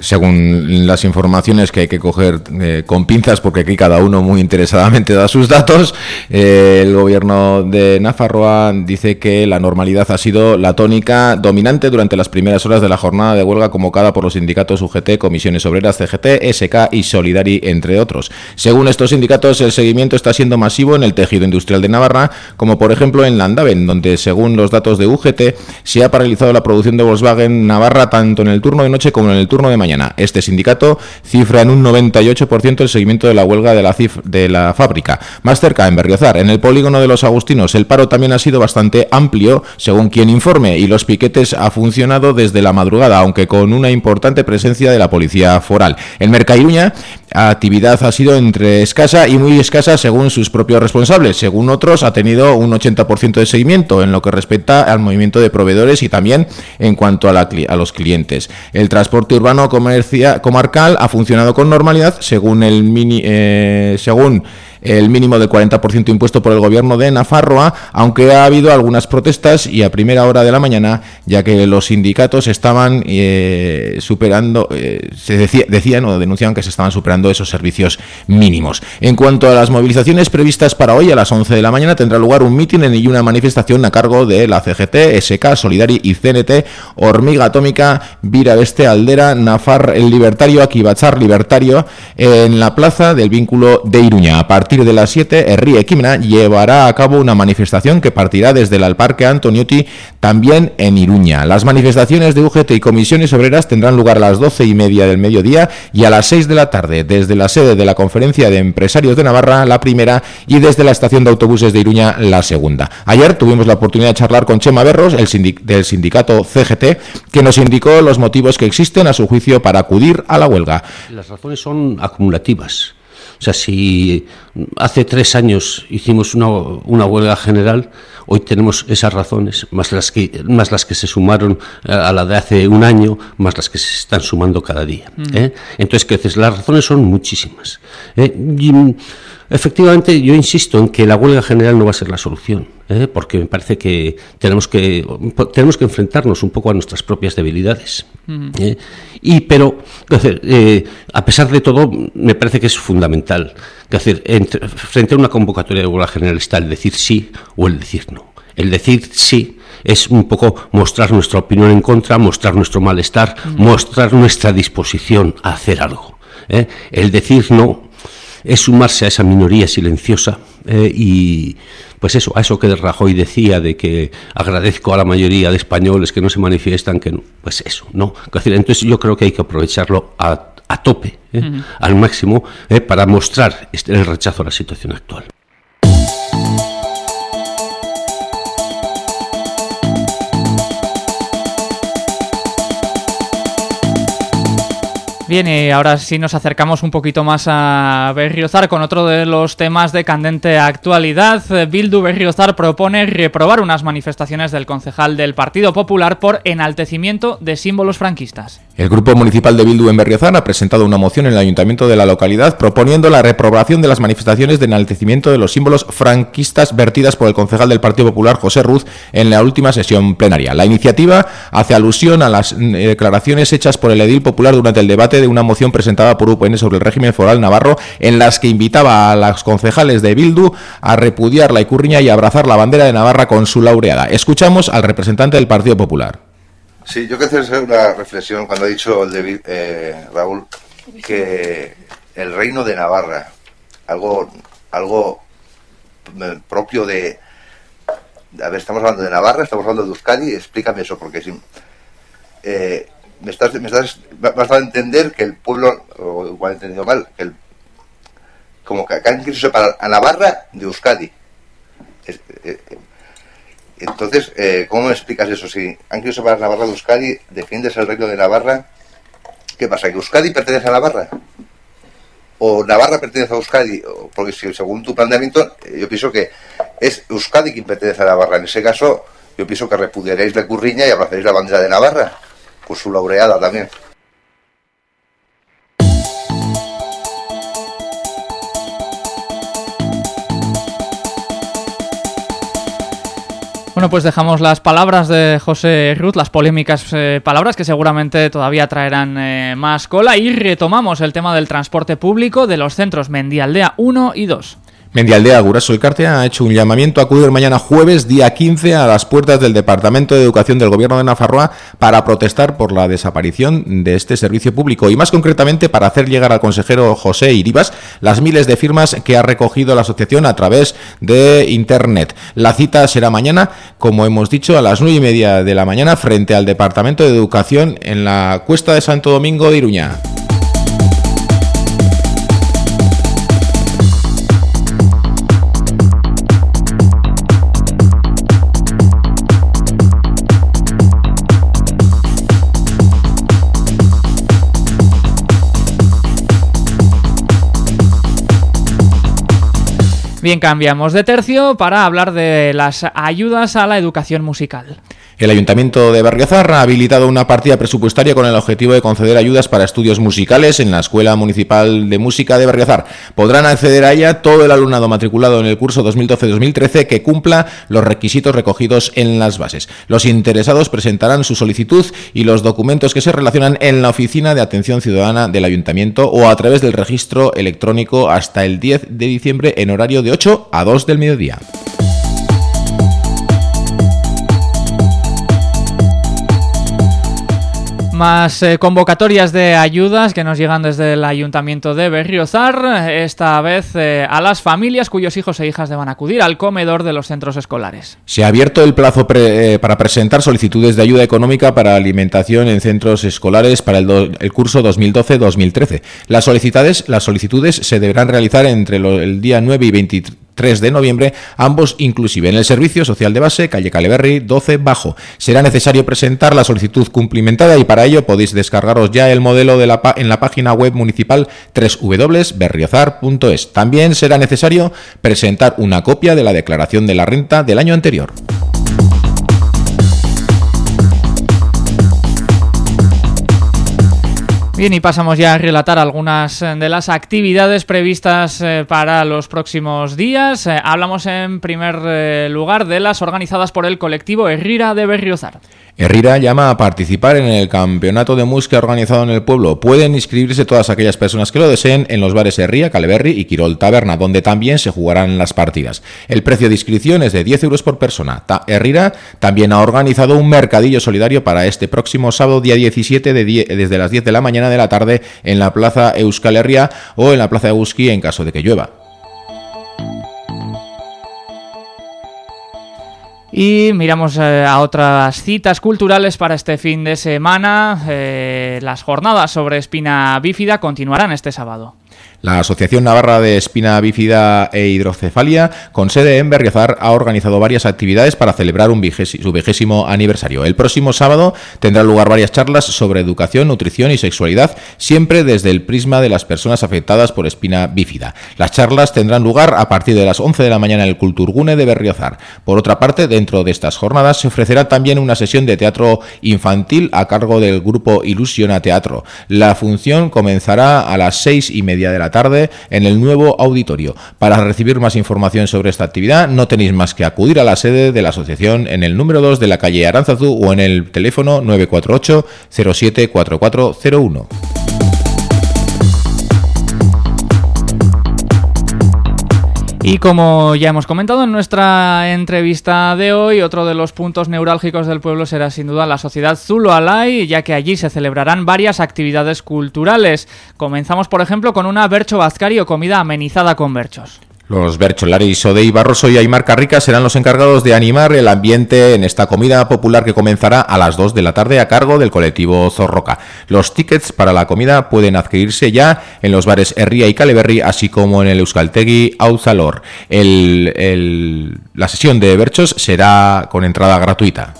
según las informaciones que hay que coger eh, con pinzas, porque aquí cada uno muy interesadamente da sus datos, eh, el gobierno de Nafarroa dice que la normalidad ha sido la tónica dominante durante las primeras horas de la jornada de huelga convocada por los sindicatos UGT, Comisiones Obreras, CGT, SK y Solidari, entre otros. Según estos sindicatos, el seguimiento está siendo masivo en el tejido industrial de Navarra, como por ejemplo en Landaven, donde según los datos de UGT se ha paralizado la producción de Volkswagen Navarra tanto en el turno de noche como en el turno de mañana. Este sindicato cifra en un 98% el seguimiento de la huelga de la, de la fábrica. Más cerca, en Berriozar, en el polígono de los Agustinos, el paro también ha sido bastante amplio, según quien informe, y los piquetes ha funcionado desde la madrugada, aunque con una importante presencia de la policía foral. En Mercairuña, actividad ha sido entre escasa y muy escasa según sus propios responsables. Según otros, ha tenido un 80% de seguimiento en lo que respecta al movimiento de proveedores y también en cuanto a los clientes. El transporte urbano comarcal ha funcionado con normalidad según el mini, eh, según el mínimo del 40% impuesto por el gobierno de Nafarroa, aunque ha habido algunas protestas y a primera hora de la mañana, ya que los sindicatos estaban eh, superando, eh, se decían o denunciaban que se estaban superando esos servicios mínimos. En cuanto a las movilizaciones previstas para hoy, a las 11 de la mañana tendrá lugar un mitin y una manifestación a cargo de la CGT, SK, Solidari y CNT, Hormiga Atómica, Vira Veste, Aldera, Nafar, el Libertario, Akibachar Libertario, en la plaza del vínculo de Iruña. A de las 7, Herri Equimna llevará a cabo una manifestación que partirá desde el Parque Antoniuti, también en Iruña. Las manifestaciones de UGT y comisiones obreras tendrán lugar a las 12 y media del mediodía y a las 6 de la tarde, desde la sede de la Conferencia de Empresarios de Navarra, la primera, y desde la estación de autobuses de Iruña, la segunda. Ayer tuvimos la oportunidad de charlar con Chema Berros, el del sindicato CGT, que nos indicó los motivos que existen a su juicio para acudir a la huelga. Las razones son acumulativas. O sea, si hace tres años hicimos una, una, huelga general, hoy tenemos esas razones, más las que, más las que se sumaron a la de hace un año, más las que se están sumando cada día. Mm. ¿eh? Entonces, las razones son muchísimas. ¿eh? Y, Efectivamente, yo insisto en que la huelga general no va a ser la solución, ¿eh? porque me parece que tenemos que tenemos que enfrentarnos un poco a nuestras propias debilidades. ¿eh? Y pero, eh, a pesar de todo, me parece que es fundamental que hacer frente a una convocatoria de huelga general está el decir sí o el decir no. El decir sí es un poco mostrar nuestra opinión en contra, mostrar nuestro malestar, mostrar nuestra disposición a hacer algo. El decir no es sumarse a esa minoría silenciosa eh, y pues eso, a eso que Rajoy decía de que agradezco a la mayoría de españoles que no se manifiestan, que no, pues eso, ¿no? Entonces yo creo que hay que aprovecharlo a, a tope, ¿eh? al máximo, eh, para mostrar este, el rechazo a la situación actual. Bien, y ahora sí nos acercamos un poquito más a Berriozar con otro de los temas de candente actualidad. Bildu Berriozar propone reprobar unas manifestaciones del concejal del Partido Popular por enaltecimiento de símbolos franquistas. El Grupo Municipal de Bildu en Berriozar ha presentado una moción en el Ayuntamiento de la localidad proponiendo la reprobación de las manifestaciones de enaltecimiento de los símbolos franquistas vertidas por el concejal del Partido Popular José Ruz en la última sesión plenaria. La iniciativa hace alusión a las eh, declaraciones hechas por el edil popular durante el debate de una moción presentada por UPN sobre el régimen foral navarro en las que invitaba a las concejales de Bildu a repudiar la icurriña y abrazar la bandera de Navarra con su laureada. Escuchamos al representante del Partido Popular. Sí, yo quiero hacer una reflexión cuando ha dicho el de, eh, Raúl que el reino de Navarra, algo, algo eh, propio de... A ver, estamos hablando de Navarra, estamos hablando de Euskadi, explícame eso, porque si, eh, me estás, me estás, vas a entender que el pueblo, o igual he entendido mal, que el, como que acá han querido separar a Navarra de Euskadi. Eh, eh, entonces, eh, ¿cómo me explicas eso? Si han querido separar Navarra de Euskadi, defiendes el reino de Navarra, ¿qué pasa? ¿Que Euskadi pertenece a Navarra? o Navarra pertenece a Euskadi, porque si según tu planteamiento, eh, yo pienso que es Euskadi quien pertenece a Navarra. En ese caso, yo pienso que repudiaréis la curriña y abrazaréis la bandera de Navarra, por su laureada también. Bueno, pues dejamos las palabras de José Ruth, las polémicas eh, palabras que seguramente todavía traerán eh, más cola y retomamos el tema del transporte público de los centros Mendialdea 1 y 2. Mendialdea Guraso Elcarte ha hecho un llamamiento a acudir mañana jueves, día 15, a las puertas del Departamento de Educación del Gobierno de Nafarroa para protestar por la desaparición de este servicio público y más concretamente para hacer llegar al consejero José Iribas las miles de firmas que ha recogido la asociación a través de Internet. La cita será mañana, como hemos dicho, a las nueve y media de la mañana frente al Departamento de Educación en la Cuesta de Santo Domingo de Iruña. Bien, cambiamos de tercio para hablar de las ayudas a la educación musical. El Ayuntamiento de Berriozar ha habilitado una partida presupuestaria con el objetivo de conceder ayudas para estudios musicales en la Escuela Municipal de Música de Berriozar. Podrán acceder a ella todo el alumnado matriculado en el curso 2012-2013 que cumpla los requisitos recogidos en las bases. Los interesados presentarán su solicitud y los documentos que se relacionan en la Oficina de Atención Ciudadana del Ayuntamiento o a través del registro electrónico hasta el 10 de diciembre en horario de 8 a 2 del mediodía. Más eh, convocatorias de ayudas que nos llegan desde el Ayuntamiento de Berriozar, esta vez eh, a las familias cuyos hijos e hijas deban acudir al comedor de los centros escolares. Se ha abierto el plazo pre- eh, para presentar solicitudes de ayuda económica para alimentación en centros escolares para el, do- el curso 2012-2013. Las solicitudes, las solicitudes se deberán realizar entre lo- el día 9 y 23 de noviembre, ambos inclusive en el Servicio Social de Base, calle Caleberri 12 Bajo. Será necesario presentar la solicitud cumplimentada y para ello podéis descargaros ya el modelo de la en la página web municipal www.berriozar.es. También será necesario presentar una copia de la declaración de la renta del año anterior. Bien, y pasamos ya a relatar algunas eh, de las actividades previstas eh, para los próximos días. Eh, hablamos en primer lugar de las organizadas por el colectivo Herrira de Berriozar. Herrera llama a participar en el campeonato de música organizado en el pueblo. Pueden inscribirse todas aquellas personas que lo deseen en los bares Herría, Caleberri y Quirol Taberna, donde también se jugarán las partidas. El precio de inscripción es de 10 euros por persona. Ta Herrera también ha organizado un mercadillo solidario para este próximo sábado, día 17, de die- desde las 10 de la mañana de la tarde, en la plaza Euskal Herria o en la plaza Euski en caso de que llueva. Y miramos eh, a otras citas culturales para este fin de semana. Eh, las jornadas sobre espina bífida continuarán este sábado. La Asociación Navarra de Espina Bífida e Hidrocefalia, con sede en Berriozar, ha organizado varias actividades para celebrar un su vigésimo aniversario. El próximo sábado tendrán lugar varias charlas sobre educación, nutrición y sexualidad, siempre desde el prisma de las personas afectadas por espina bífida. Las charlas tendrán lugar a partir de las 11 de la mañana en el Culturgune de Berriozar. Por otra parte, dentro de estas jornadas se ofrecerá también una sesión de teatro infantil a cargo del grupo Ilusiona Teatro. La función comenzará a las seis y media de la tarde en el nuevo auditorio. Para recibir más información sobre esta actividad no tenéis más que acudir a la sede de la asociación en el número 2 de la calle Aranzazú o en el teléfono 948 074401. Y como ya hemos comentado en nuestra entrevista de hoy, otro de los puntos neurálgicos del pueblo será sin duda la sociedad Zulo Alay, ya que allí se celebrarán varias actividades culturales. Comenzamos, por ejemplo, con una Bercho Bazcari o comida amenizada con berchos. Los Bercholaris Odey Barroso y Aymar Carrica serán los encargados de animar el ambiente en esta comida popular que comenzará a las 2 de la tarde a cargo del colectivo Zorroca. Los tickets para la comida pueden adquirirse ya en los bares Herría y Caleberri, así como en el Euskaltegui Auzalor. El- la sesión de Berchos será con entrada gratuita.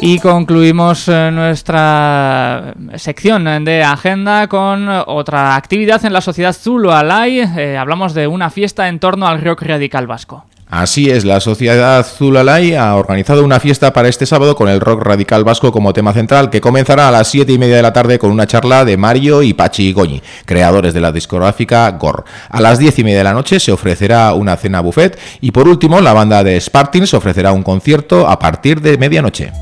Y concluimos eh, nuestra sección de agenda con otra actividad en la sociedad Zulu Alay. Eh, hablamos de una fiesta en torno al rock radical vasco. Así es, la Sociedad Zulalay ha organizado una fiesta para este sábado con el rock radical vasco como tema central, que comenzará a las 7 y media de la tarde con una charla de Mario y Pachi Goñi, creadores de la discográfica Gore. A las 10 y media de la noche se ofrecerá una cena buffet y por último la banda de Spartins ofrecerá un concierto a partir de medianoche.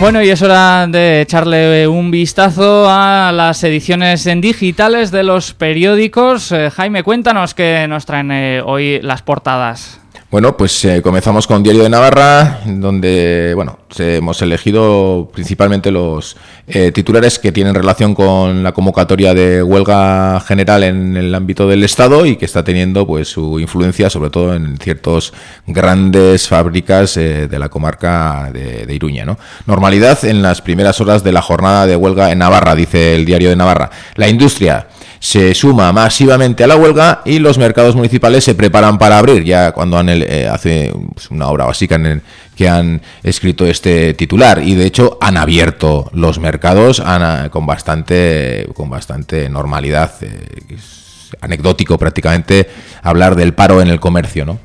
Bueno, y es hora de echarle un vistazo a las ediciones en digitales de los periódicos. Eh, Jaime, cuéntanos qué nos traen eh, hoy las portadas. Bueno, pues eh, comenzamos con Diario de Navarra, donde bueno, hemos elegido principalmente los eh, titulares que tienen relación con la convocatoria de huelga general en el ámbito del Estado y que está teniendo pues su influencia sobre todo en ciertos grandes fábricas eh, de la comarca de, de Iruña. ¿no? Normalidad en las primeras horas de la jornada de huelga en Navarra, dice el Diario de Navarra. La industria se suma masivamente a la huelga y los mercados municipales se preparan para abrir. Ya cuando han, eh, hace pues, una hora básica en que han escrito este titular y de hecho han abierto los mercados han, con bastante con bastante normalidad. Eh, es anecdótico prácticamente hablar del paro en el comercio, ¿no?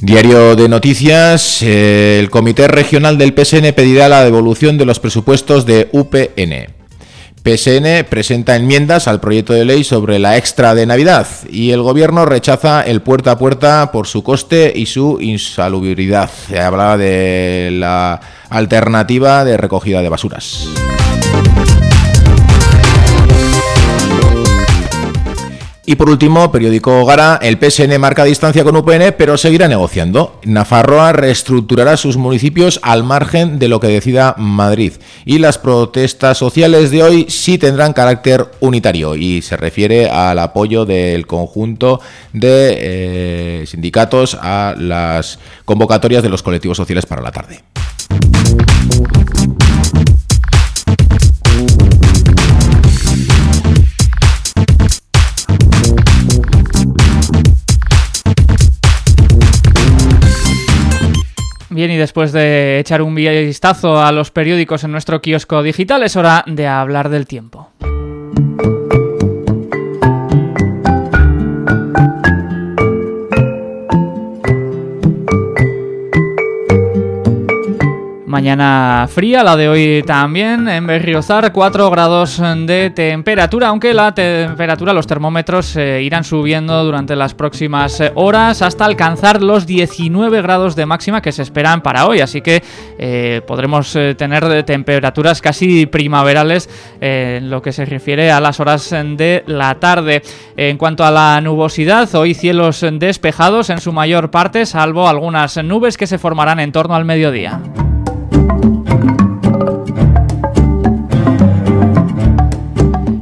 Diario de Noticias, eh, el Comité Regional del PSN pedirá la devolución de los presupuestos de UPN. PSN presenta enmiendas al proyecto de ley sobre la extra de Navidad y el gobierno rechaza el puerta a puerta por su coste y su insalubridad. Se habla de la alternativa de recogida de basuras. Y por último, periódico Gara, el PSN marca distancia con UPN, pero seguirá negociando. Nafarroa reestructurará sus municipios al margen de lo que decida Madrid. Y las protestas sociales de hoy sí tendrán carácter unitario y se refiere al apoyo del conjunto de eh, sindicatos a las convocatorias de los colectivos sociales para la tarde. Bien, y después de echar un vistazo a los periódicos en nuestro kiosco digital, es hora de hablar del tiempo. Mañana fría, la de hoy también, en Berriozar 4 grados de temperatura, aunque la temperatura, los termómetros eh, irán subiendo durante las próximas eh, horas hasta alcanzar los 19 grados de máxima que se esperan para hoy, así que eh, podremos eh, tener temperaturas casi primaverales en lo que se refiere a las horas de la tarde. En cuanto a la nubosidad, hoy cielos despejados en su mayor parte, salvo algunas nubes que se formarán en torno al mediodía.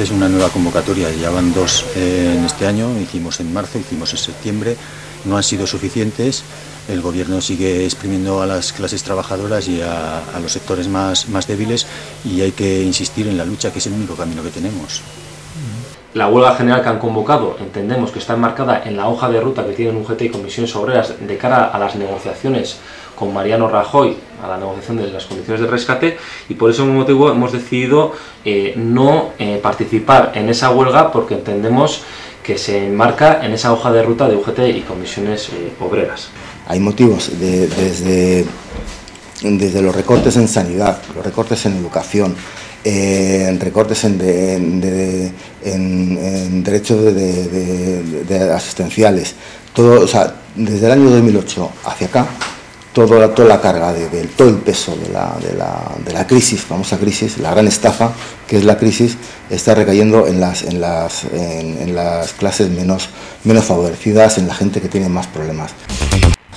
veces una nueva convocatoria. Ya van dos eh, en este año, hicimos en marzo, hicimos en septiembre, no han sido suficientes. El gobierno sigue exprimiendo a las clases trabajadoras y a, a los sectores más, más débiles y hay que insistir en la lucha, que es el único camino que tenemos. La huelga general que han convocado entendemos que está enmarcada en la hoja de ruta que tienen UGT y comisiones obreras de cara a las negociaciones con Mariano Rajoy a la negociación de las condiciones de rescate y por ese motivo hemos decidido eh, no eh, participar en esa huelga porque entendemos que se enmarca en esa hoja de ruta de UGT y comisiones eh, obreras. Hay motivos de- desde, desde los recortes en sanidad, los recortes en educación, eh, recortes en, de- en- de- en- en derechos de, de- de- de asistenciales, todo, o sea, desde el año 2008 hacia acá, toda la, toda la carga, de- todo el peso de la, de, la, de la crisis, famosa crisis, la gran estafa que es la crisis, está recayendo en las, en las, en, en las clases menos, menos favorecidas, en la gente que tiene más problemas.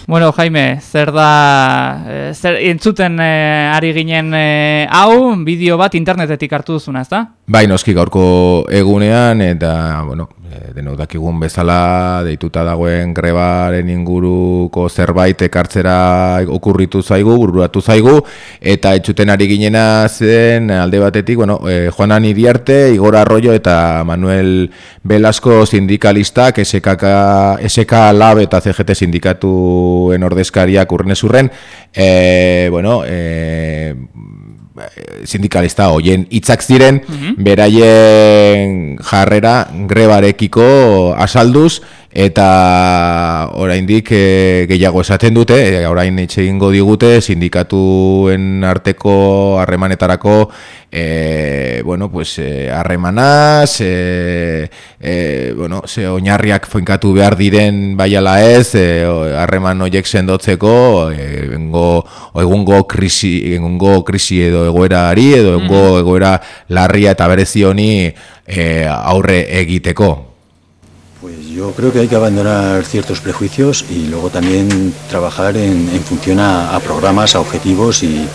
Bueno, Jaime, zer da, eh, zer entzuten eh, ari ginen eh, hau, bideo bat internetetik hartu duzuna, ezta? Bai, noski gaurko egunean eta bueno, denok dakigun bezala deituta dagoen grebaren inguruko zerbait ekartzera okurritu zaigu, bururatu zaigu eta etxuten ari ginena zen alde batetik, bueno, eh, Juanan Iriarte, Igor Arroyo eta Manuel Velasco sindikalistak SKK, SK Lab eta CGT en ordezkariak urrenez urren, e, bueno, eh, e, sindikalista hoien hitzak ziren, mm -hmm. beraien jarrera grebarekiko asalduz, eta oraindik e, gehiago esaten dute e, orain hitz egingo digute sindikatuen arteko harremanetarako e, bueno pues harremanaz e, e, bueno ze oinarriak finkatu behar diren bai ala ez e, harreman horiek sendotzeko e, egungo egungo krisi egungo krisi edo egoerari edo egungo egoera larria eta berezi honi e, aurre egiteko Pues yo creo que hay que abandonar ciertos prejuicios y luego también trabajar en, en función a, programas, a objetivos y,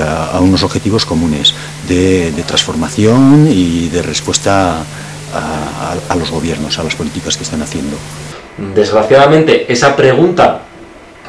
a, unos objetivos comunes de, transformación y de respuesta a los gobiernos, a las políticas que están haciendo. Desgraciadamente, esa pregunta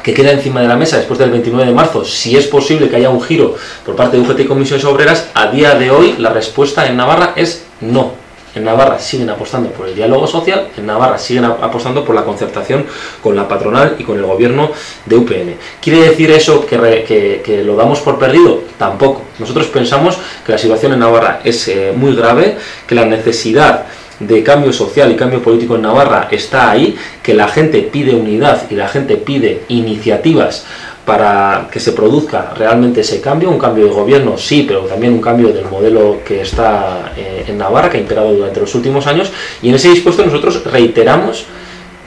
que queda encima de la mesa después del 29 de marzo, si es posible que haya un giro por parte de UGT y comisiones obreras, a día de hoy la respuesta en Navarra es no. En Navarra siguen apostando por el diálogo social, en Navarra siguen ap- apostando por la concertación con la patronal y con el gobierno de UPN. ¿Quiere decir eso que lo damos por perdido? Tampoco. Nosotros pensamos que la situación en Navarra es eh, muy grave, que la necesidad de cambio social y cambio político en Navarra está ahí, que la gente pide unidad y la gente pide iniciativas para que se produzca realmente ese cambio, un cambio de gobierno sí, pero también un cambio del modelo que está eh, en Navarra, que ha imperado durante los últimos años, y en ese dispuesto nosotros reiteramos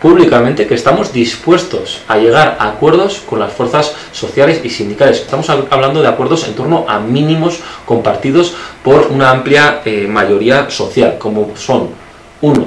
públicamente que estamos dispuestos a llegar a acuerdos con las fuerzas sociales y sindicales. Estamos hab- hablando de acuerdos en torno a mínimos compartidos por una amplia eh, mayoría social, como son, uno,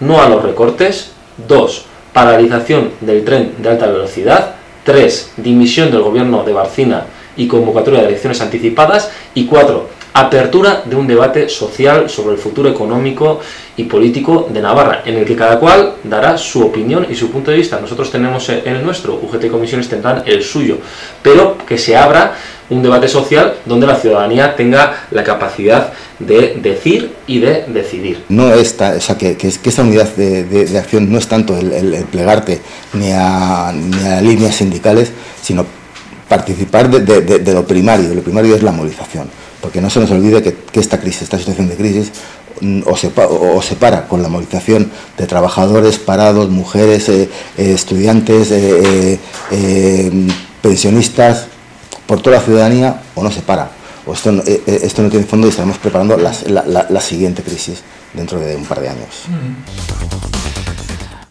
no a los recortes, dos, paralización del tren de alta velocidad, tres, dimisión del gobierno de Barcina y convocatoria de elecciones anticipadas, y cuatro, apertura de un debate social sobre el futuro económico y político de Navarra, en el que cada cual dará su opinión y su punto de vista. Nosotros tenemos el nuestro, UGT y Comisiones tendrán el suyo, pero que se abra un debate social donde la ciudadanía tenga la capacidad de decir y de decidir. No es ta- o sea, que, que, es- que esta unidad de, de- acción no es tanto el, plegarte ni a, ni a líneas sindicales, sino participar de- de lo primario. Lo primario es la movilización, porque no se nos olvide que, esta crisis, esta situación de crisis, mm, o se, pa- o, o se para con la movilización de trabajadores, parados, mujeres, eh, eh, estudiantes, eh, eh, pensionistas, por toda la ciudadanía, o no se para. O esto, no- tiene fondo y estaremos preparando la, siguiente crisis dentro de un par de años.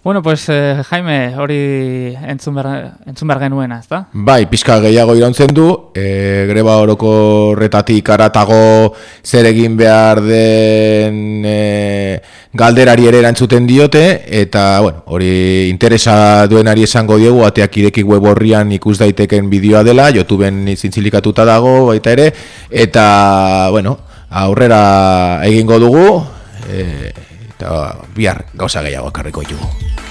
Bueno, pues eh, Jaime, hori entzun behar, entzun behar genuena, ezta? Bai, pixka gehiago irauntzen du, e, greba orokorretatik aratago zer egin behar den e, galderari ere erantzuten diote, eta bueno, hori interesa duenari esango diegu, ateak ireki web horrian ikus daiteken bideoa dela, YouTubeen zintzilikatuta dago baita ere, eta bueno, aurrera egingo dugu, e, eta bihar gauza gehiago ekarriko ditugu.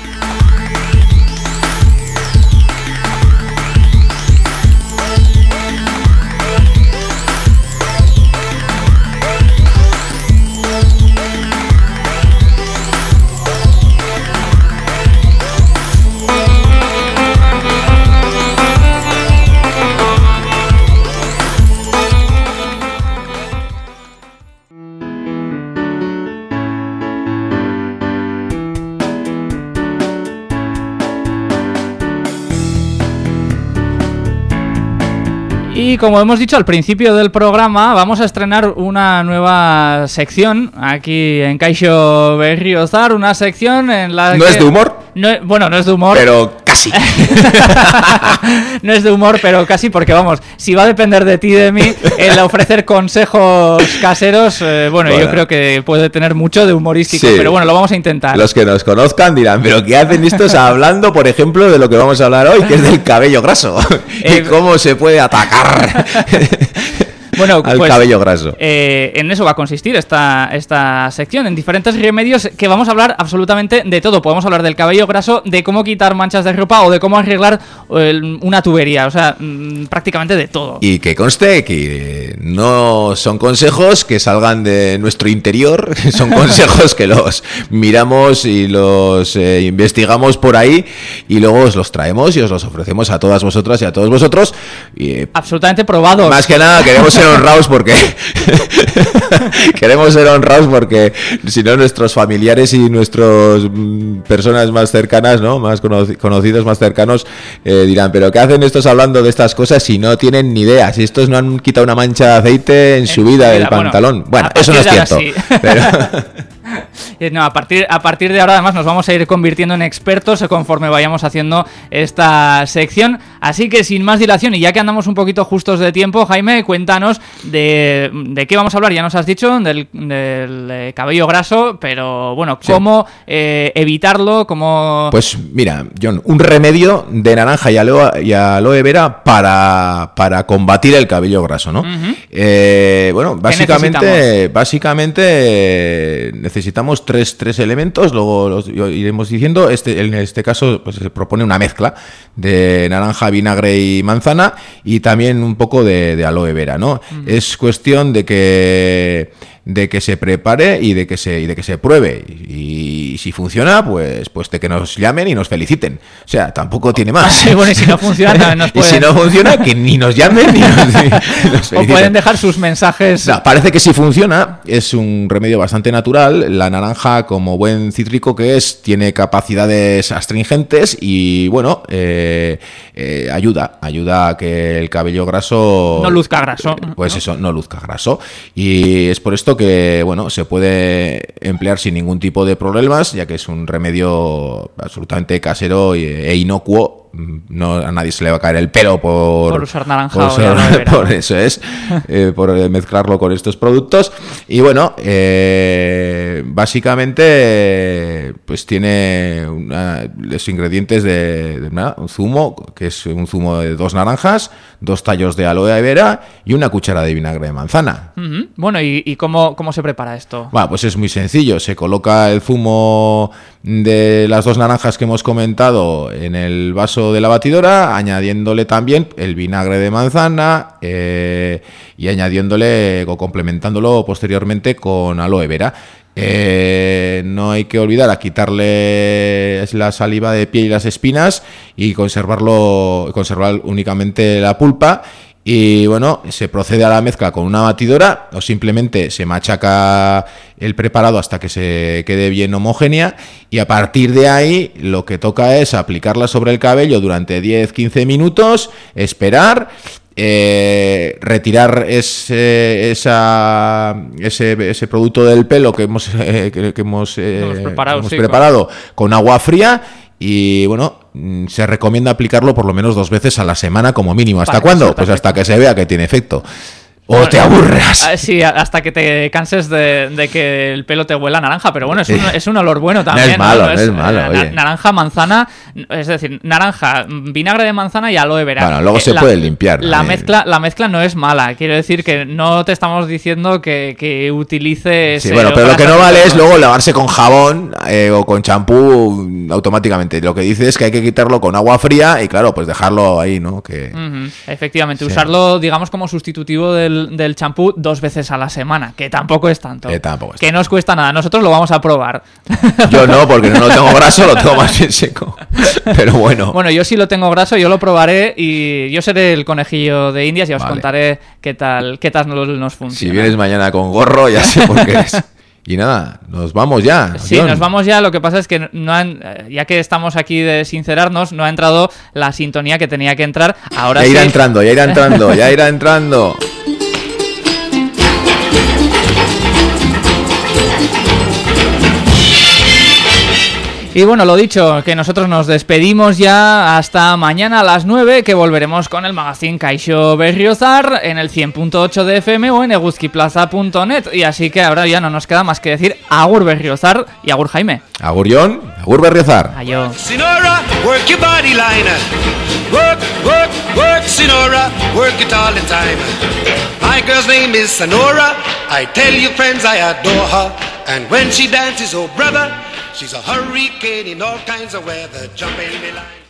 Y como hemos dicho al principio del programa, vamos a estrenar una nueva sección aquí en Caixo Berriozar, una sección en la ¿No que... es de humor? No, bueno, no es de humor. Pero casi. no es de humor, pero casi porque vamos, si va a depender de ti y de mí el ofrecer consejos caseros, eh, bueno, Bueno. yo creo que puede tener mucho de humorístico, Sí. pero bueno, lo vamos a intentar. Los que nos conozcan dirán, pero ¿qué hacen estos hablando, por ejemplo, de lo que vamos a hablar hoy, que es del cabello graso? y Eh, cómo se puede atacar Bueno, al pues, cabello graso. eh, en eso va a consistir esta, esta sección, en diferentes remedios que vamos a hablar absolutamente de todo. Podemos hablar del cabello graso, de cómo quitar manchas de ropa o de cómo arreglar eh, una tubería, o sea, mm, prácticamente de todo. Y que conste que no son consejos que salgan de nuestro interior, son consejos que los miramos y los eh, investigamos por ahí y luego os los traemos y os los ofrecemos a todas vosotras y a todos vosotros. Y, Absolutamente probados. Más que nada queremos ser honrados porque queremos ser honrados porque si no nuestros familiares y nuestras personas más cercanas, ¿no? Más conoci- conocidos, más cercanos eh, dirán, pero ¿qué hacen estos hablando de estas cosas si no tienen ni idea? Si estos no han quitado una mancha de aceite en su vida del vida, bueno, pantalón. Bueno, eso no es cierto. sí. Pero Eh, No, a partir, a partir de ahora además nos vamos a ir convirtiendo en expertos conforme vayamos haciendo esta sección. Así que sin más dilación y ya que andamos un poquito justos de tiempo, Jaime, cuéntanos de, de qué vamos a hablar. Ya nos has dicho del, del, eh, cabello graso, pero bueno, cómo eh, evitarlo, cómo... Pues mira, John, un remedio de naranja y aloe, y aloe vera para, para combatir el cabello graso, ¿no? Eh, bueno, básicamente, necesitamos? básicamente eh, tres, tres elementos, luego los iremos diciendo. Este, en este caso pues, se propone una mezcla de naranja, vinagre y manzana y también un poco de, de aloe vera, ¿no? Es cuestión de que de que se prepare y de que se y de que se pruebe y, si funciona pues pues de que nos llamen y nos feliciten o sea tampoco tiene más Sí, bueno, y si no funciona, nos y si no funciona que ni nos llamen ni nos, o pueden dejar sus mensajes... No, parece que sí funciona, es un remedio bastante natural. La naranja, como buen cítrico que es, tiene capacidades astringentes y bueno, eh, eh, ayuda, ayuda a que el cabello graso... No luzca graso. Pues eso, no luzca graso. Y es por esto que, bueno, se puede emplear sin ningún tipo de problemas, ya que es un remedio absolutamente casero e inocuo. No, a nadie se le va a caer el pelo por, Por usar naranja por eso es, eh, por eh, mezclarlo con estos productos. Y bueno, eh, básicamente, pues tiene una- los ingredientes de, un zumo, que es un zumo de dos naranjas, dos tallos de aloe vera y una cuchara de vinagre de manzana. Bueno, ¿y, y cómo, cómo se prepara esto? Bueno, pues es muy sencillo. Se coloca el zumo de las dos naranjas que hemos comentado en el vaso de la batidora, añadiéndole también el vinagre de manzana eh, y añadiéndole o complementándolo posteriormente con aloe vera. Eh, no hay que olvidar a quitarle la saliva de pie y las espinas y conservarlo, conservar únicamente la pulpa y bueno, se procede a la mezcla con una batidora o simplemente se machaca el preparado hasta que se quede bien homogénea y a partir de ahí lo que toca es aplicarla sobre el cabello durante 10-15 minutos, esperar, eh, retirar ese, esa, ese, ese producto del pelo que hemos, eh, que, que hemos, eh, Hemos preparado, hemos sí, preparado con agua fría y bueno, mm, se recomienda aplicarlo por lo menos dos veces a la semana como mínimo. ¿Hasta Vale, cuándo? Pues hasta que se vea que tiene efecto. O te aburras. Ah, Sí, hasta que te canses de, de que el pelo te huela a naranja, pero bueno, es un, es un olor bueno No también. es malo, no es malo, oye. naranja, manzana, es decir, naranja, vinagre de manzana y aloe vera. Bueno, luego se puede limpiar, La eh. mezcla, la mezcla no es mala, quiero decir que no te estamos diciendo que, que utilices... Sí, eh, bueno, pero lo que no vale es luego lavarse con jabón eh, o con champú mm, automáticamente. Lo que dice es que hay que quitarlo con agua fría y claro, pues dejarlo ahí, ¿no? Que Efectivamente, Sí. usarlo, digamos, como sustitutivo del, del champú dos veces a la semana, que tampoco es tanto. Que tampoco es Que no os cuesta nada, nosotros lo vamos a probar. yo no, porque no lo tengo graso, lo tengo más bien seco. Pero bueno, Bueno, yo sí lo tengo graso, yo lo probaré y yo seré el conejillo de Indias y os Vale. contaré qué tal, qué tal nos, nos si funciona. vienes mañana con gorro, ya sé por qué es. Y nada, nos vamos ya. Sí, John. nos vamos ya. Lo que pasa es que no han, eh, ya que estamos aquí de sincerarnos, no ha entrado la sintonía que tenía que entrar. Ahora Ya sí. irá entrando, ya irá entrando, ya irá entrando. Thank you. Y bueno, lo dicho, que nosotros nos despedimos ya hasta mañana a las 9, que volveremos con el magazine Caixo Berriozar en el 100.8 de FM o en eguzquiplaza.net. Y así que ahora ya no nos queda más que decir Agur Berriozar y Agur Jaime. Agur John, Agur Berriozar. Adiós. Sinora, work your body liner. Work, work, work, Sinora, work it all the time. My girl's name is Sonora. I tell you, friends, I adore her. And when she dances, oh brother, she's a hurricane in all kinds of weather. jumping in the line.